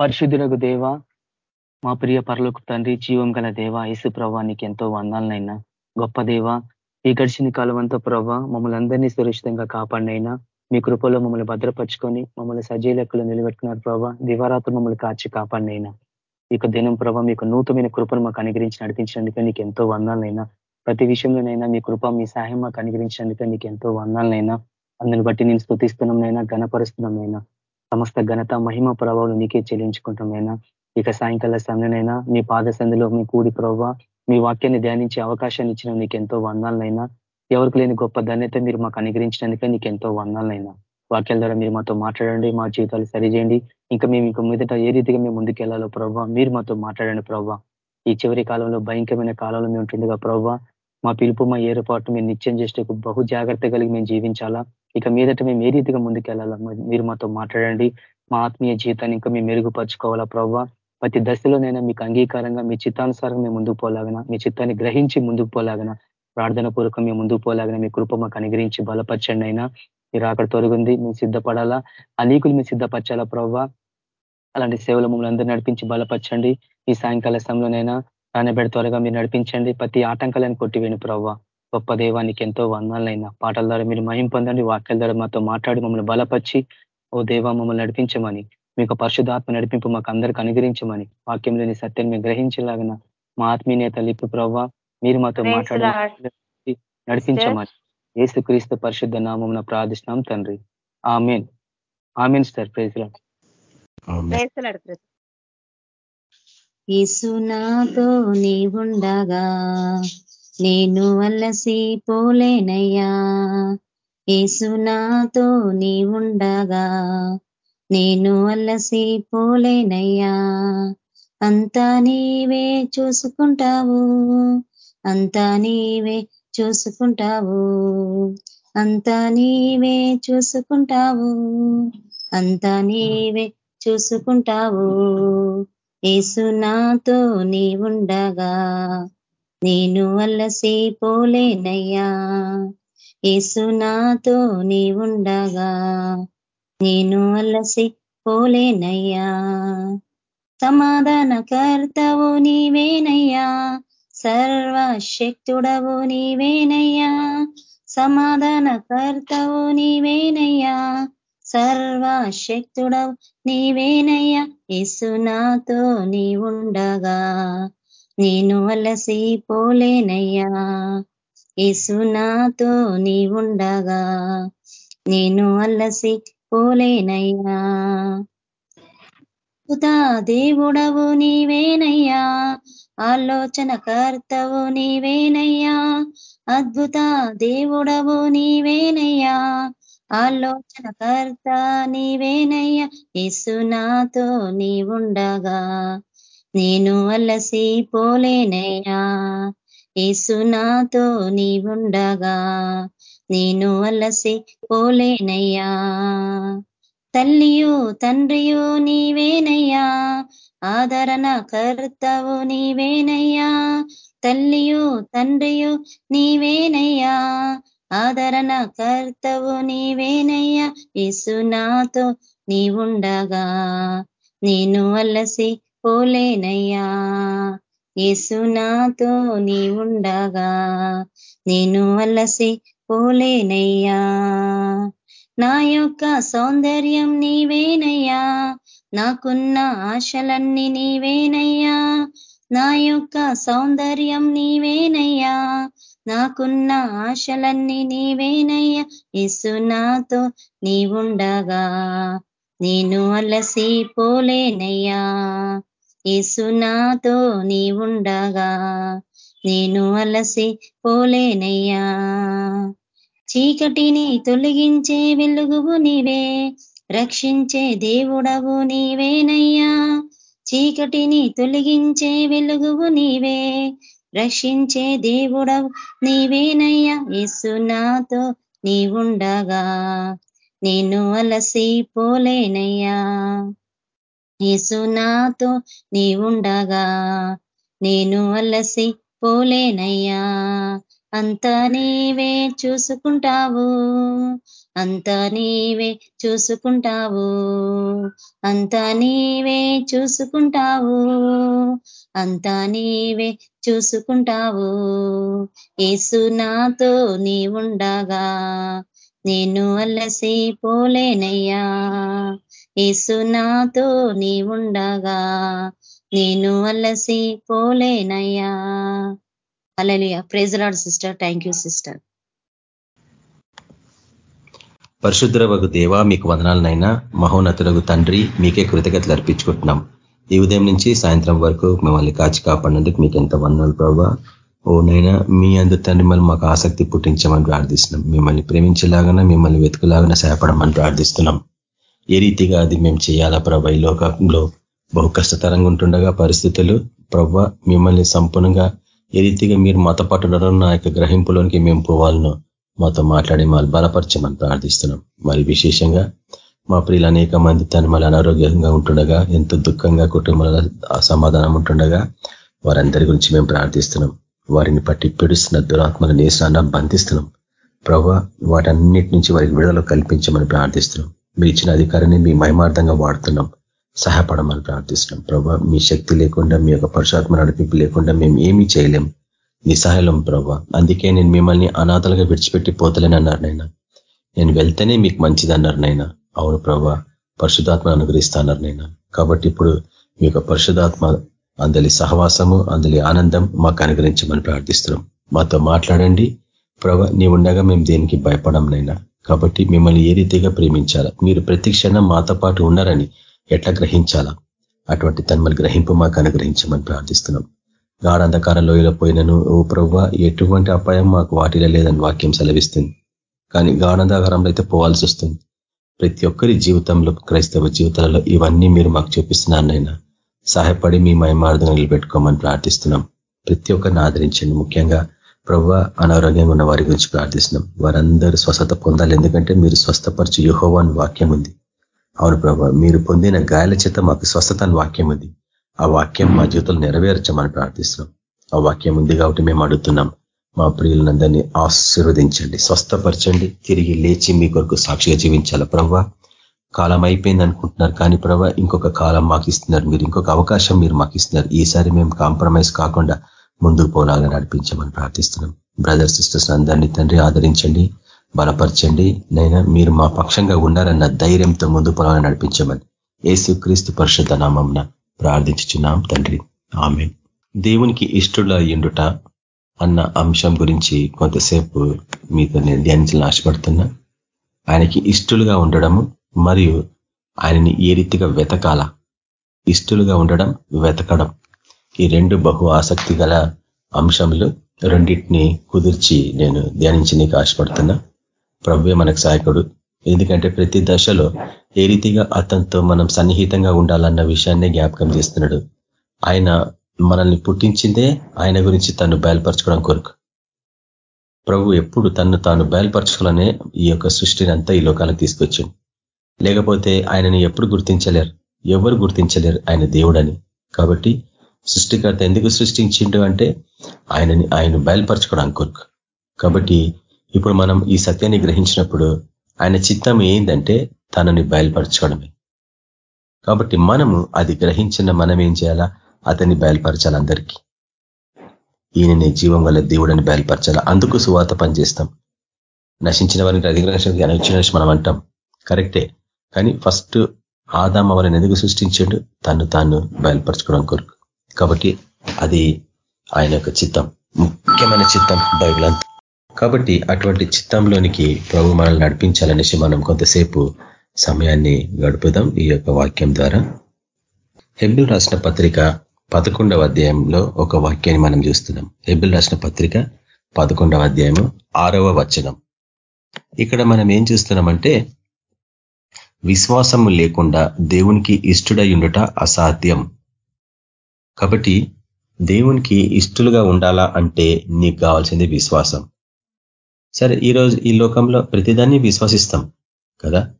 పరిశుద్ధులకు దేవ మా ప్రియ పరలోకి తండ్రి జీవం గల దేవ యేసు ప్రభా నీకు ఎంతో వందాలనైనా. గొప్ప దేవ ఈ గడిచిన కాలం ప్రభా మమ్మల్ని అందరినీ సురక్షితంగా కాపాడినైనా. మీ కృపలో మమ్మల్ని భద్రపరుచుకొని మమ్మల్ని సజీవ లెక్కలు నిలబెట్టుకున్నారు ప్రభా. దివారాత్రి మమ్మల్ని కాచి కాపాడినైనా. ఇక దినం ప్రభా మీకు నూతనమైన కృపను మాకు అనుగ్రహించి నడిపించినందుకే నీకు ఎంతో వందాలనైనా. ప్రతి విషయంలోనైనా మీ కృప మీ సహాయం మాకు అనుగ్రహించినందుకే నీకు ఎంతో వందాలనైనా. అందుని బట్టి నేను స్థుతిస్తున్నాంనైనా ఘనపరుస్తున్నాంనైనా సమస్త ఘనత మహిమ ప్రభావం నీకే చెల్లించుకుంటామైనా ఇక సాయంకాల సమయంలో మీ పాద మీ కూడి ప్రభావ మీ వాక్యాన్ని ధ్యానించే అవకాశాన్ని ఇచ్చిన నీకు ఎంతో వందాలనైనా ఎవరికి లేని గొప్ప ధన్యత మీరు మాకు అనుగ్రహించినందుకే నీకు ఎంతో వందాలనైనా వాక్యాల ద్వారా మీరు మాతో మాట్లాడండి మా జీవితాలు సరిచేయండి. ఇంకా మేము ఇంకా మీదట ఏ రీతిగా మేము ముందుకెళ్ళాలో ప్రభావ మీరు మాతో మాట్లాడండి ప్రభావ ఈ చివరి కాలంలో భయంకరమైన కాలంలో మేము ఉంటుండగా ప్రభావ మా పిలుపు మా ఏర్పాటు మేము నిత్యం చేసే బహు జాగ్రత్త కలిగి మేము జీవించాలా. ఇక మీదట మేము ఏ రీతిగా ముందుకెళ్ళాలా? మీరు మాతో మాట్లాడండి. మా ఆత్మీయ జీవితాన్ని ఇంకా మేము మెరుగుపరచుకోవాలా ప్రభావ ప్రతి దశలోనైనా మీకు అంగీకారంగా మీ చిత్తానుసారంగా మేము ముందుకు పోలాగన? మీ చిత్తాన్ని గ్రహించి ముందుకు పోలాగన? ప్రార్థన పూర్వకం మేము ముందుకు పోలాగన? మీ కృప మాకు అనుగ్రహించి బలపరచండి అయినా. మీరు అక్కడ తొలగింది మేము సిద్ధపడాలా? అనేకులు మేము సిద్ధపరచాలా ప్రవ్వా? అలాంటి సేవలు మమ్మల్ని అందరూ నడిపించి బలపరచండి. ఈ సాయంకాల సమయంలోనైనా నానబెడ త్వరగా మీరు నడిపించండి. ప్రతి ఆటంకాలను కొట్టివేను ప్రవ్వ. గొప్ప దేవానికి ఎంతో వందాలైనా పాటల ద్వారా మీరు మహిం పొందండి వాక్యాల ద్వారా మాతో మాట్లాడి మమ్మల్ని బలపరిచి ఓ దేవా మమ్మల్ని నడిపించమని మీకు పరిశుధాత్మ నడిపింపు మాకు అందరికి అనుగ్రహించమని వాక్యంలోని సత్యం మేము గ్రహించలాగిన మా ఆత్మీయత లిప్పు ప్రవ్వ మీరు మాతో మాట్లాడి నడిపించమని. ఏసుక్రీస్తు పరిశుద్ధ నామం ప్రార్థిస్తున్నాం తండ్రి. ఆమెన్. ఆమెన్ సార్ ప్రైజ్ ఈసునాతో నీవుండగా నేను వల్లసి పోలేనయ్యా. ఏసునాతో నీవుండగా నేను వల్లసి పోలేనయ్యా. అంతా నీవే చూసుకుంటావు. అంతా నీవే చూసుకుంటావు. అంతా నీవే చూసుకుంటావు. అంతా నీవే చూసుకుంటావు. ఏసు నాతో నీవుండగా నేను అల్లసి పోలేనయ్యా. ఏసు నాతో నీవుండగా నేను అల్లసి పోలేనయ్యా. సమాధానకర్తవు నీవేనయ్యా. సర్వశక్తుడవు నీవేనయ్యా. సమాధానకర్తవు నీవేనయ్యా. సర్వశక్తుడవు నీవేనయ్యా. ఇసునాతో నీ ఉండగా నేను అలసి పోలేనయ్యా. ఇసునాతో నీ ఉండగా నేను అల్లసి పోలేనయ్యా. అద్భుత దేవుడవు నీవేనయ్యా. ఆలోచన కర్తవు నీవేనయ్యా. అద్భుత దేవుడవు నీవేనయ్యా. ఆలోచన కర్త నీవేనయ్యా. ఇసునాతో నీ ఉండగా నేను అలసి పోలేనయ్యా ఇసునాతో నీ ఉండగా నేను అలసి పోలేనయ్యా తల్లియు తండ్రియు నీవేనయ్యా. ఆదరణ కర్తవు నీవేనయ్యా. తల్లియు తండ్రియు నీవేనయ్యా. ఆదరణ కర్తవు నీవేనయ్యా. ఇసునాతో నీవుండగా నేను అలసి పోలేనయ్యా. ఏసునాతో నీవుండగా నేను అలసి పోలేనయ్యా. నా యొక్క సౌందర్యం నీవేనయ్యా. నాకున్న ఆశలన్నీ నీవేనయ్యా. నా యొక్క సౌందర్యం నీవేనయ్యా. నాకున్న ఆశలన్నీ నీవేనయ్యా. ఇసు నాతో నీవుండగా నేను అలసి పోలేనయ్యా. ఇసు నీ నీవుండగా నేను అలసి పోలేనయ్యా. చీకటిని తొలగించే వెలుగువు నీవే రక్షించే దేవుడవు నీవేనయ్యా. చీకటిని తొలగించే వెలుగువు నీవే రక్షించే దేవుడవు నీవేనయ్యా. ఇసు నీవుండగా నేను అలసి పోలేనయ్యా. యేసు నాతో నీవుండగా నేను అలసి పోలేనయ్యా. అంతా నీవే చూసుకుంటావు అంతా నీవే చూసుకుంటావు అంతా నీవే చూసుకుంటావు అంతా నీవే చూసుకుంటావు. ఏసు నాతో నీ ఉండగా నేను అల్లసి పోలేనయ్యా. ఏసు నాతో నీ ఉండగా నేను అల్లసి పోలేనయ్యా. Hallelujah praise Lord sister. Thank you sister. పరిశుద్రవకు దేవ మీకు వందనాలనైనా. మహోన్నతులకు తండ్రి మీకే కృతజ్ఞతలు అర్పించుకుంటున్నాం. ఈ ఉదయం నుంచి సాయంత్రం వరకు మిమ్మల్ని కాచి కాపాడినందుకు మీకు ఎంత వందనాలు ప్రభావ ఓ నైనా మీ అందు తండ్రి మళ్ళీ మాకు ఆసక్తి పుట్టించమని ప్రార్థిస్తున్నాం. మిమ్మల్ని ప్రేమించేలాగానే మిమ్మల్ని వెతుకులాగానే సహాయపడమని ప్రార్థిస్తున్నాం. ఏ రీతిగా అది మేము చేయాలా ప్రభా? ఈ లోకంలో బహు కష్టతరంగా ఉంటుండగా పరిస్థితులు. ప్రభ మిమ్మల్ని సంపూర్ణంగా ఏ రీతిగా మీరు మత పాటు నా యొక్క గ్రహింపులోనికి మేము పోవాలనో. మాతో మాట్లాడి మళ్ళీ బలపరచమని ప్రార్థిస్తున్నాం. మరి విశేషంగా మా ప్రియులు అనేక మంది తను మళ్ళీ అనారోగ్యంగా ఉంటుండగా ఎంతో దుఃఖంగా కుటుంబాల అసమాధానం ఉంటుండగా వారందరి గురించి మేము ప్రార్థిస్తున్నాం. వారిని పట్టి పిడుస్తున్న దురాత్మల నేసాన బంధిస్తున్నాం. ప్రభా వాటన్నిటి నుంచి వారికి విడుదల కల్పించమని ప్రార్థిస్తున్నాం. మీరు ఇచ్చిన అధికారాన్ని మీ మహిమార్థంగా వాడుతున్నాం. సహాయపడమని ప్రార్థిస్తున్నాం. ప్రభా మీ శక్తి లేకుండా మీ యొక్క పరుషాత్మ నడిపింపు లేకుండా మేము ఏమీ చేయలేం. నిస్సహాయం ప్రభా. అందుకే నేను మిమ్మల్ని అనాథలుగా విడిచిపెట్టి పోతలేని అన్నారు నాయన. నేను వెళ్తేనే మీకు మంచిది అన్నారు నైనా అవును ప్రభా పరిశుధాత్మ అనుగ్రహిస్తాన్నారు నైనా కాబట్టి ఇప్పుడు మీ యొక్క పరిశుధాత్మ అందలి సహవాసము అందలి ఆనందం మాకు అనుగ్రహించమని ప్రార్థిస్తున్నాం. మాతో మాట్లాడండి. ప్రభ నీ ఉండగా మేము దేనికి భయపడం నైనా కాబట్టి మిమ్మల్ని ఏ రీతిగా ప్రేమించాలా? మీరు ప్రతి క్షణం మాతో పాటు ఉన్నారని ఎట్లా గ్రహించాలా? అటువంటి తన్మలు గ్రహింపు మాకు అనుగ్రహించమని ప్రార్థిస్తున్నాం. గాఢంధకార లోయలో పోయినను ఓ ప్రవ్వ ఎటువంటి అపాయం మాకు వాటిలో లేదని వాక్యం సెలవిస్తుంది. కానీ గాఢంధకారంలో అయితే పోవాల్సి వస్తుంది. ప్రతి ఒక్కరి జీవితంలో క్రైస్తవ జీవితాలలో ఇవన్నీ మీరు మాకు చూపిస్తున్నారనైనా సహాయపడి మీ మయమార్థం నిలబెట్టుకోమని ప్రార్థిస్తున్నాం. ప్రతి ఒక్కరిని ఆదరించండి. ముఖ్యంగా ప్రవ్వ అనారోగ్యంగా ఉన్న వారి గురించి ప్రార్థిస్తున్నాం. వారందరూ స్వస్థత పొందాలి. ఎందుకంటే మీరు స్వస్థపరిచి యుహోవాన్ వాక్యం ఉంది. అవును ప్రభా మీరు పొందిన గాయాల చేత మాకు స్వస్థత వాక్యం ఉంది. ఆ వాక్యం మా జీవితంలో నెరవేర్చమని ప్రార్థిస్తున్నాం. ఆ వాక్యం ఉంది కాబట్టి మేము అడుగుతున్నాం. మా ప్రియులందరినీ ఆశీర్వదించండి. స్వస్థపరచండి. తిరిగి లేచి మీ కొరకు సాక్షిగా జీవించాల ప్రవ్వా కాలం అయిపోయింది అనుకుంటున్నారు కానీ ప్రభా ఇంకొక కాలం మాకు ఇస్తున్నారు. మీరు ఇంకొక అవకాశం మీరు మాకు ఇస్తున్నారు. ఈసారి మేము కాంప్రమైజ్ కాకుండా ముందుకు పోలాగా నడిపించమని ప్రార్థిస్తున్నాం. బ్రదర్ సిస్టర్స్ అందరినీ తండ్రి ఆదరించండి బలపరచండి. నైనా మీరు మా పక్షంగా ఉన్నారన్న ధైర్యంతో ముందు పొలాగా నడిపించమని ఏసు క్రీస్తు పరిషత్ నామంన ప్రార్థించుచున్నాం తండ్రి. ఆమె దేవునికి ఇష్టడు ఎండుట అన్న అంశం గురించి కొంతసేపు మీతో నేను ధ్యానించాలని ఆశపడుతున్నా. ఆయనకి ఇష్టలుగా ఉండడము మరియు ఆయనని ఏ రీతిగా వెతకాల? ఇష్టలుగా ఉండడం వెతకడం. ఈ రెండు బహు ఆసక్తి గల అంశములు రెండింటిని కుదిర్చి నేను ధ్యానించి నీకు ఆశపడుతున్నా. ప్రవ్వే మనకు సహాయకుడు. ఎందుకంటే ప్రతి దశలో ఏ రీతిగా అతనితో మనం సన్నిహితంగా ఉండాలన్న విషయాన్ని జ్ఞాపకం చేస్తున్నాడు. ఆయన మనల్ని పుట్టించిందే ఆయన గురించి తను బయలుపరచుకోవడం కొరకు. ప్రభు ఎప్పుడు తను తాను బయలుపరచుకోవాలనే ఈ యొక్క సృష్టిని అంతా ఈ లోకాలకు తీసుకొచ్చింది లేకపోతే ఆయనని ఎప్పుడు గుర్తించలేరు. ఎవరు గుర్తించలేరు? ఆయన దేవుడని. కాబట్టి సృష్టికర్త ఎందుకు సృష్టించిండు అంటే ఆయనని ఆయన బయలుపరచుకోవడానికి కొరకు. కాబట్టి ఇప్పుడు మనం ఈ సత్యాన్ని గ్రహించినప్పుడు ఆయన చిత్తం ఏంటంటే తనని బయలుపరచుకోవడమే. కాబట్టి మనము అది గ్రహించిన మనం ఏం చేయాలా? అతన్ని బయలుపరచాలి అందరికీ. ఈయనని జీవం వల్ల దేవుడని బయలుపరచాలా? అందుకు సువాత పనిచేస్తాం. నశించిన వారిని అధిగ్రహించడానికి అనుచిన మనం అంటాం. కరెక్టే. కానీ ఫస్ట్ ఆదామ వారిని ఎందుకు సృష్టించాడు? తను తాను బయలుపరచుకోవడం కొరకు. కాబట్టి అది ఆయన యొక్క చిత్తం ముఖ్యమైన చిత్తం బైబిల్ అంతా కాబట్టి అటువంటి చిత్తంలోనికి ప్రభు మనల్ని నడిపించాలనేసి మనం కొంతసేపు సమయాన్ని గడుపుదాం ఈ యొక్క వాక్యం ద్వారా. హెబిల్ రాసిన పత్రిక పదకొండవ అధ్యాయంలో ఒక వాక్యాన్ని మనం చూస్తున్నాం. హెబిల్ రాసిన పత్రిక పదకొండవ అధ్యాయము ఆరవ వచనం. ఇక్కడ మనం ఏం చూస్తున్నామంటే విశ్వాసము లేకుండా దేవునికి ఇష్టడై ఉండుట అసాధ్యం. కాబట్టి దేవునికి ఇష్టలుగా ఉండాలా అంటే నీకు కావాల్సింది విశ్వాసం. సరే ఈరోజు ఈ లోకంలో ప్రతిదాన్ని విశ్వసిస్తాం కదా?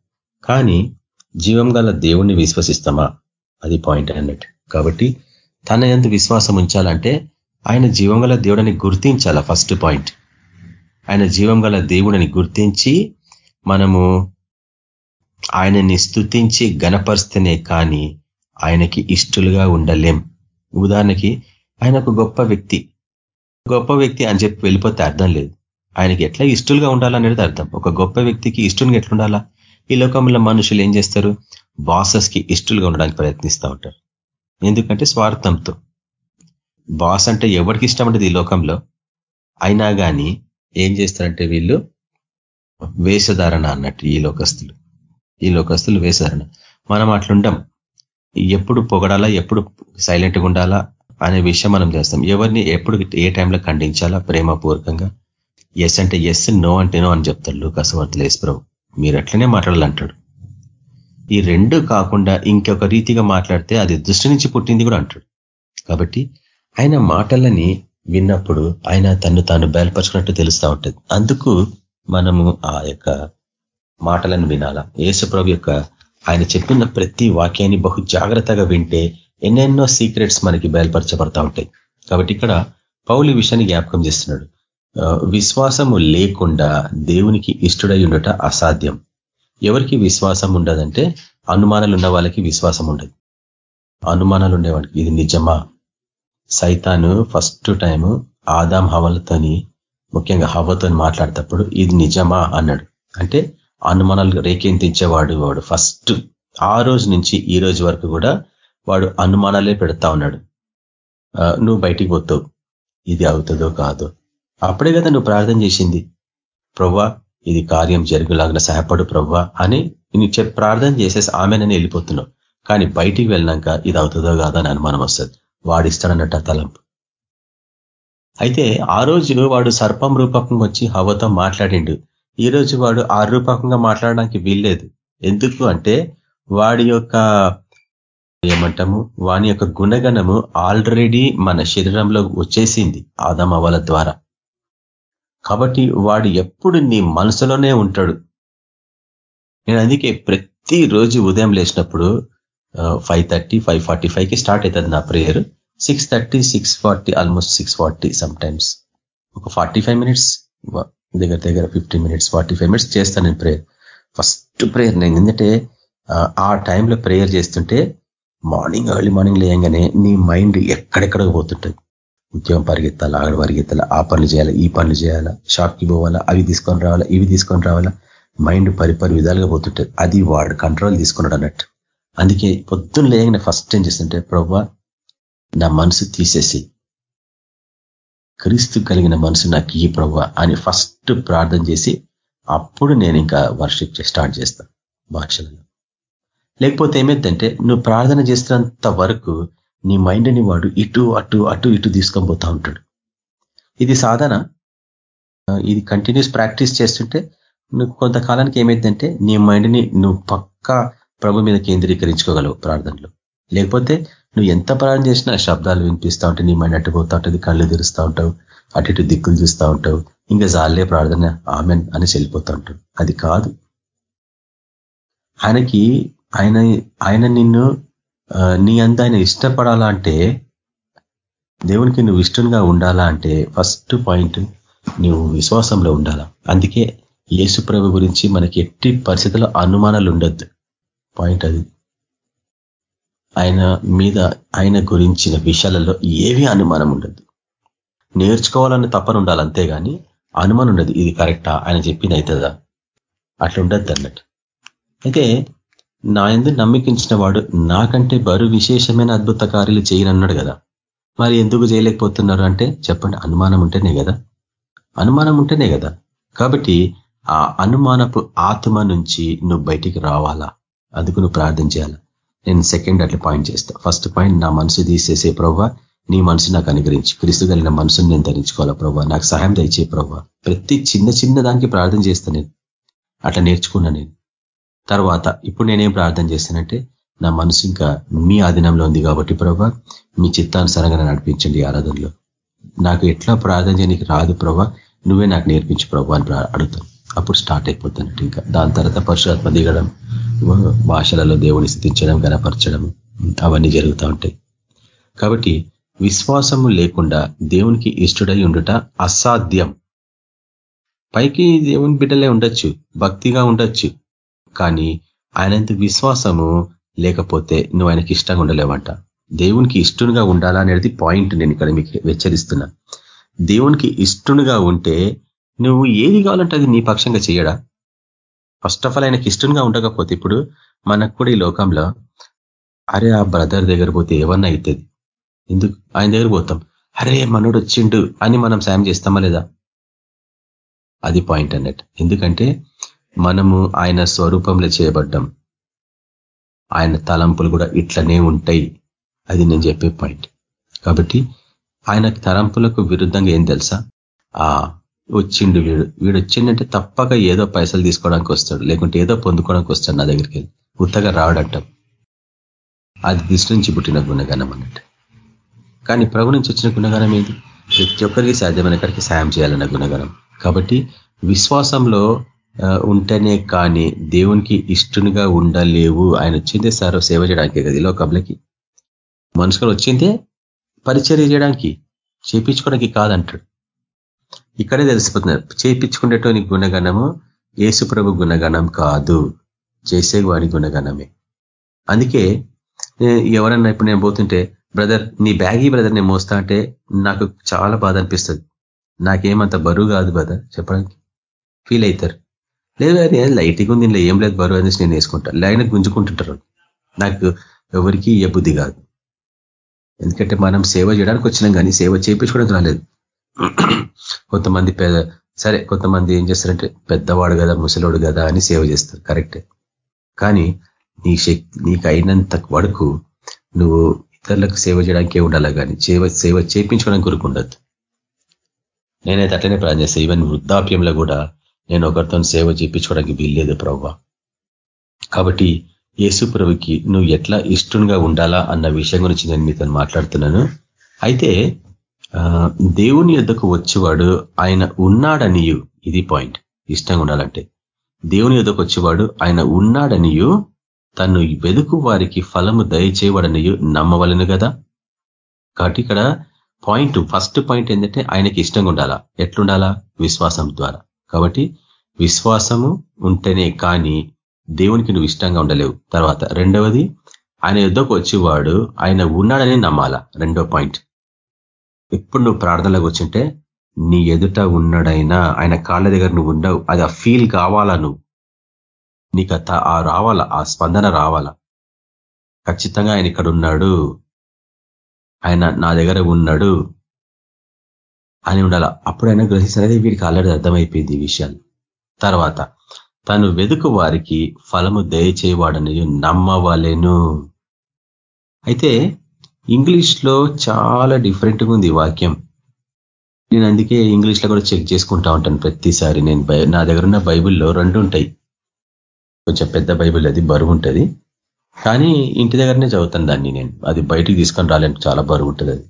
కానీ జీవం గల దేవుణ్ణి విశ్వసిస్తామా? అది పాయింట్ అన్నట్టు. కాబట్టి తన ఎందు విశ్వాసం ఉంచాలంటే ఆయన జీవం గల దేవుడని గుర్తించాలా ఫస్ట్ పాయింట్ ఆయన జీవం గల దేవుడని గుర్తించి మనము ఆయనని స్థుతించి గణపరిస్తేనే కానీ ఆయనకి ఇష్టలుగా ఉండలేం. ఉదాహరణకి ఆయన ఒక గొప్ప వ్యక్తి. గొప్ప వ్యక్తి అని చెప్పి వెళ్ళిపోతే అర్థం లేదు. ఆయనకి ఎట్లా ఇష్టలుగా ఉండాలనేది అర్థం. ఒక గొప్ప వ్యక్తికి ఇష్టంగా ఎట్లుండాలా ఈ లోకంలో మనుషులు ఏం చేస్తారు? బాసెస్కి ఇష్టలుగా ఉండడానికి ప్రయత్నిస్తూ ఉంటారు. ఎందుకంటే స్వార్థంతో. బాస్ అంటే ఎవరికి ఇష్టం ఉంటుంది ఈ లోకంలో? అయినా కానీ ఏం చేస్తారంటే వీళ్ళు? వేషధారణ అన్నట్టు ఈ లోకస్తులు. ఈ లోకస్తులు వేషధారణ. మనం అట్లుండం. ఎప్పుడు పొగడాలా ఎప్పుడు సైలెంట్గా ఉండాలా అనే విషయం మనం చేస్తాం. ఎవరిని ఎప్పుడు ఏ టైంలో ఖండించాలా ప్రేమపూర్వకంగా? ఎస్ అంటే ఎస్ నో అంటే నో అని చెప్తాడు లూకాసవార్తలు వేసుప్రభు మీరు అట్లనే మాట్లాడాలంటాడు. ఈ రెండు కాకుండా ఇంకొక రీతిగా మాట్లాడితే అది దృష్టి నుంచి పుట్టింది కూడా అంటాడు. కాబట్టి ఆయన మాటలని విన్నప్పుడు ఆయన తను తాను బయలుపరుచుకున్నట్టు తెలుస్తూ ఉంటుంది. అందుకు మనము ఆ యొక్క మాటలను వినాలా. యేసుప్రభు యొక్క ఆయన చెప్పిన ప్రతి వాక్యాన్ని బహు జాగ్రత్తగా వింటే ఎన్నెన్నో సీక్రెట్స్ మనకి బయలుపరచబడతా ఉంటాయి. కాబట్టి ఇక్కడ పౌలి విషయాన్ని జ్ఞాపకం చేస్తున్నాడు. విశ్వాసము లేకుండా దేవునికి ఇష్టడై ఉండట అసాధ్యం. ఎవరికి విశ్వాసం ఉండదంటే అనుమానాలు ఉన్న వాళ్ళకి విశ్వాసం ఉండదు. అనుమానాలు ఉండేవాడికి ఇది నిజమా? సైతాను ఫస్ట్ టైము ఆదాం హవలతోని ముఖ్యంగా హవతోని మాట్లాడేటప్పుడు ఇది నిజమా అన్నాడు. అంటే అనుమానాలు రేకెంతించేవాడు వాడు. ఫస్ట్ ఆ రోజు నుంచి ఈ రోజు వరకు కూడా వాడు అనుమానాలే పెడతా ఉన్నాడు. నువ్వు బయటికి పోతావు. ఇది అవుతుందో కాదో. అప్పుడే కదా నువ్వు ప్రార్థన చేసింది. ప్రవ్వా ఇది కార్యం జరుగులాగిన సహాయపడు ప్రవ్వా అని నీకు చెప్పి ప్రార్థన చేసేసి ఆమెనని వెళ్ళిపోతున్నావు. కానీ బయటికి వెళ్ళినాక ఇది అవుతుందో కాదో అని అనుమానం వస్తుంది. వాడిస్తాడన్నట్టు తలంపు. అయితే ఆ రోజు వాడు సర్పం రూపకంగా వచ్చి హవతో మాట్లాడిండు. ఈ రోజు వాడు ఆ రూపకంగా మాట్లాడడానికి వీల్లేదు. ఎందుకు అంటే వాడి యొక్క ఏమంటాము వాని యొక్క గుణగణము ఆల్రెడీ మన శరీరంలో వచ్చేసింది ఆదమవల ద్వారా. కాబట్టి వాడు ఎప్పుడు నీ మనసులోనే ఉంటాడు. నేను అందుకే ప్రతిరోజు ఉదయం లేచినప్పుడు ఫైవ్ థర్టీ ఫైవ్ ఫార్టీ ఫైవ్కి స్టార్ట్ అవుతుంది నా prayer six thirty six forty almost six forty sometimes ఒక ఫార్టీ ఫైవ్ మినిట్స్ దగ్గర దగ్గర fifty minutes forty five minutes చేస్తాను నేను ప్రేయర్ ఫస్ట్ ప్రేయర్ నేను ఎందుకంటే ఆ టైంలో ప్రేయర్ చేస్తుంటే మార్నింగ్ ఎర్లీ మార్నింగ్ లేయంగానే నీ మైండ్ ఎక్కడెక్కడ పోతుంటుంది. ఉద్యోగం పరిగెత్తాలా ఆడ పరిగెత్తాలా ఆ పనులు చేయాలా ఈ పనులు చేయాలా షాప్కి పోవాలా అవి తీసుకొని రావాలా ఇవి తీసుకొని రావాలా మైండ్ పరిపరి విధాలుగా పోతుంటుంది. అది వాడు కంట్రోల్ తీసుకున్నాడు అన్నట్టు. అందుకే పొద్దున్న లేయగానే ఫస్ట్ ఏం చేస్తుంటే ప్రభా నా మనసు తీసేసి క్రీస్తు కలిగిన మనసు నాకు ఈ ప్రభు అని ఫస్ట్ ప్రార్థన చేసి అప్పుడు నేను ఇంకా వర్షిప్ స్టార్ట్ చేస్తాను భాషలను లేకపోతే ఏమైందంటే నువ్వు ప్రార్థన చేస్తున్నంత వరకు నీ మైండ్ని వాడు ఇటు అటు అటు ఇటు తీసుకొని పోతా ఉంటాడు. ఇది సాధన ఇది కంటిన్యూస్ ప్రాక్టీస్ చేస్తుంటే నువ్వు కొంతకాలానికి ఏమైందంటే నీ మైండ్ని నువ్వు పక్కా ప్రభు మీద కేంద్రీకరించుకోగలవు ప్రార్థనలో. లేకపోతే నువ్వు ఎంత ప్రార్థన చేసినా శబ్దాలు వినిపిస్తూ ఉంటాయి నీ మైండ్ అట్టుపోతూ ఉంటుంది కళ్ళు తెరుస్తూ ఉంటావు అటు ఇటు దిక్కులు చూస్తూ ఉంటావు ఇంకా జాలే ప్రార్థన ఆమెన్ అని చెల్లిపోతూ ఉంటావు. అది కాదు. ఆయనకి ఆయన ఆయన నిన్ను నీ అంత ఆయన ఇష్టపడాలా అంటే దేవునికి నువ్వు ఇష్టంగా ఉండాలా అంటే ఫస్ట్ పాయింట్ నువ్వు విశ్వాసంలో ఉండాలా. అందుకే యేసు ప్రభు గురించి మనకి ఎట్టి పరిస్థితుల్లో అనుమానాలు ఉండొద్దు. పాయింట్ అది. ఆయన మీద ఆయన గురించిన విషయాలలో ఏవి అనుమానం ఉండదు. నేర్చుకోవాలని తప్పని ఉండాలి అంతేగాని అనుమానం ఉండదు. ఇది కరెక్టా? ఆయన చెప్పింది అవుతుందా అట్లా ఉండద్దు అన్నట్టు. అయితే నా ఎందు నమ్మికించిన వాడు నాకంటే బరు విశేషమైన అద్భుత కార్యాలు చేయనన్నాడు కదా. మరి ఎందుకు చేయలేకపోతున్నారు అంటే చెప్పండి. అనుమానం ఉంటేనే కదా. అనుమానం ఉంటేనే కదా. కాబట్టి ఆ అనుమానపు ఆత్మ నుంచి నువ్వు బయటికి రావాలా? అందుకు నువ్వు ప్రార్థన చేయాలా? నేను సెకండ్ అట్లా పాయింట్ చేస్తా. ఫస్ట్ పాయింట్ నా మనసు తీసేసే ప్రభావ నీ మనసు నాకు అనుగ్రహించి. క్రీస్తు కలిగిన మనసుని నేను ధరించుకోవాలా ప్రభావ నాకు సహాయం దయచే ప్రభావ ప్రతి చిన్న చిన్న దానికి ప్రార్థన చేస్తా నేను. అట్లా నేర్చుకున్నా నేను. తర్వాత ఇప్పుడు నేనేం ప్రార్థన చేస్తానంటే నా మనసు ఇంకా మీ ఆధీనంలో ఉంది కాబట్టి ప్రభా మీ చిత్తానుసారంగా నడిపించండి ఆరాధనలో. నాకు ఎట్లా ప్రార్థన చేయడానికి రాదు ప్రభా నువ్వే నాకు నేర్పించు ప్రభా అని అడుగుతాను. అప్పుడు స్టార్ట్ అయిపోతానంటే ఇంకా. దాని తర్వాత పరశురాత్మ దిగడం భాషలలో దేవుని స్థితించడం గనపరచడం అవన్నీ జరుగుతూ ఉంటాయి. కాబట్టి విశ్వాసము లేకుండా దేవునికి ఇష్టడై ఉండుట అసాధ్యం. పైకి దేవుని బిడ్డలే ఉండొచ్చు భక్తిగా ఉండొచ్చు కానీ ఆయనంత విశ్వాసము లేకపోతే నువ్వు ఆయనకి ఇష్టంగా ఉండలేవంట. దేవునికి ఇష్టంగా ఉండాలా అనేది పాయింట్ నేను ఇక్కడ మీకు హెచ్చరిస్తున్నా దేవునికి ఇష్టంగా ఉంటే నువ్వు ఏది కావాలంటే అది నీ పక్షంగా చేయడా? ఫస్ట్ ఆఫ్ ఆల్ ఆయనకి ఇష్టంగా ఉండకపోతే ఇప్పుడు మనకు కూడా ఈ లోకంలో అరే ఆ బ్రదర్ దగ్గర పోతే ఏమన్నా అవుతుంది ఎందుకు? ఆయన దగ్గర పోతాం. అరే మనోడు వచ్చిండు అని మనం సాయం చేస్తామా లేదా? అది పాయింట్ అన్నట్టు. ఎందుకంటే మనము ఆయన స్వరూపంలో చేయబడ్డం. ఆయన తలంపులు కూడా ఇట్లనే ఉంటాయి. అది నేను చెప్పే పాయింట్ కాబట్టి ఆయన తలంపులకు విరుద్ధంగా ఏం తెలుసా? ఆ వచ్చిండు వీడు. వీడు వచ్చిండంటే తప్పక ఏదో పైసలు తీసుకోవడానికి వస్తాడు. లేకుంటే ఏదో పొందుకోవడానికి వస్తాడు నా దగ్గరికి వెళ్ళి. ఉత్తగా రావడంటాం. అది దృష్టి నుంచి పుట్టిన గుణగణం అన్నట్టు. కానీ ప్రభు నుంచి వచ్చిన గుణగణం ఏది? ప్రతి ఒక్కరికి సాధ్యమైన కాడికి సాయం చేయాలన్న గుణగణం. కాబట్టి విశ్వాసంలో ఉంటేనే కానీ దేవునికి ఇష్టనుగా ఉండలేవు. ఆయన వచ్చిందే సార్ సేవ చేయడానికి కదా లోకంలోకి. మనుషులు వచ్చిందే పరిచర్య చేయడానికి చేపించుకోవడానికి కాదంటాడు. ఇక్కడే తెలిసిపోతున్నారు. చేపించుకునేటువంటి గుణగణము ఏసుప్రభు గుణగణం కాదు. చేసే వాడి గుణగణమే. అందుకే ఎవరన్నా ఇప్పుడు నేను పోతుంటే బ్రదర్ నీ బ్యాగీ బ్రదర్ నేను మోస్తా అంటే నాకు చాలా బాధ అనిపిస్తుంది. నాకేమంత బరువు కాదు బ్రదర్ చెప్పడానికి. ఫీల్ అవుతారు లేదు అది లైట్గా ఉంది ఇంట్లో ఏం లేదు బరువు అనేసి నేను వేసుకుంటా. లైన్ గుంజుకుంటుంటారు నాకు ఎవరికి ఏ బుద్ధి కాదు. ఎందుకంటే మనం సేవ చేయడానికి వచ్చినాం కానీ సేవ చేయించుకోవడానికి రాలేదు. కొంతమంది సరే కొంతమంది ఏం చేస్తారంటే పెద్దవాడు కదా ముసలోడు కదా అని సేవ చేస్తారు కరెక్టే. కానీ నీ శక్తి నీకు అయినంత వరకు నువ్వు ఇతరులకు సేవ చేయడానికే ఉండాలి కానీ సేవ సేవ చేయించుకోవడానికి కొరకు ఉండద్దు. నేనైతే అట్లనే ప్రార్థన చేస్తాను ఈవెన్ వృద్ధాప్యంలో కూడా నేను ఒకరితో సేవ చేయించుకోవడానికి వీల్లేదు ప్రభావ కాబట్టి యేసు ప్రభుకి నువ్వు ఎట్లా ఇష్టంగా ఉండాలా అన్న విషయం గురించి నేను మీతో మాట్లాడుతున్నాను. అయితే దేవుని యొద్దకు వచ్చేవాడు ఆయన ఉన్నాడనియు. ఇది పాయింట్. ఇష్టంగా ఉండాలంటే. దేవుని యొద్దకు వచ్చేవాడు ఆయన ఉన్నాడనియు. తను వెదుకు వారికి ఫలము దయచేవాడనియు నమ్మవలను కదా కాబట్టి ఇక్కడ పాయింట్ ఫస్ట్ పాయింట్ ఏంటంటే ఆయనకి ఇష్టంగా ఉండాలా? ఎట్లుండాలా? విశ్వాసం ద్వారా. కాబట్టి విశ్వాసము ఉంటేనే కానీ దేవునికి నువ్వు ఇష్టంగా ఉండలేవు. తర్వాత రెండవది ఆయన యుద్ధకు వచ్చేవాడు ఆయన ఉన్నాడని నమ్మాలా? రెండో పాయింట్. ఎప్పుడు నువ్వు ప్రార్థనలోకి వచ్చింటే నీ ఎదుట ఉన్నాడైనా ఆయన కాళ్ళ దగ్గర నువ్వు ఉండవు. అది ఆ ఫీల్ కావాలా నువ్వు? నీకు ఆ రావాలా? ఆ స్పందన రావాలా? ఖచ్చితంగా ఆయన ఇక్కడ ఉన్నాడు. ఆయన నా దగ్గర ఉన్నాడు అని ఉండాల? అప్పుడు ఆయన గ్రహిస్తున్నది వీడికి ఆల్రెడీ అర్థమైపోయింది ఈ విషయాలు. తర్వాత తను వెదుకు వారికి ఫలము దయచేవాడని నమ్మవలెను. అయితే ఇంగ్లీష్లో చాలా డిఫరెంట్గా ఉంది వాక్యం. నేను అందుకే ఇంగ్లీష్లో కూడా చెక్ చేసుకుంటా ఉంటాను ప్రతిసారి. నేను నా దగ్గర ఉన్న బైబిల్లో రెండు ఉంటాయి. కొంచెం పెద్ద బైబిల్ అది బరువు ఉంటుంది. కానీ ఇంటి దగ్గరనే చదువుతాను దాన్ని నేను. అది బయటికి తీసుకొని రాలేను చాలా బరువు ఉంటుంది అది.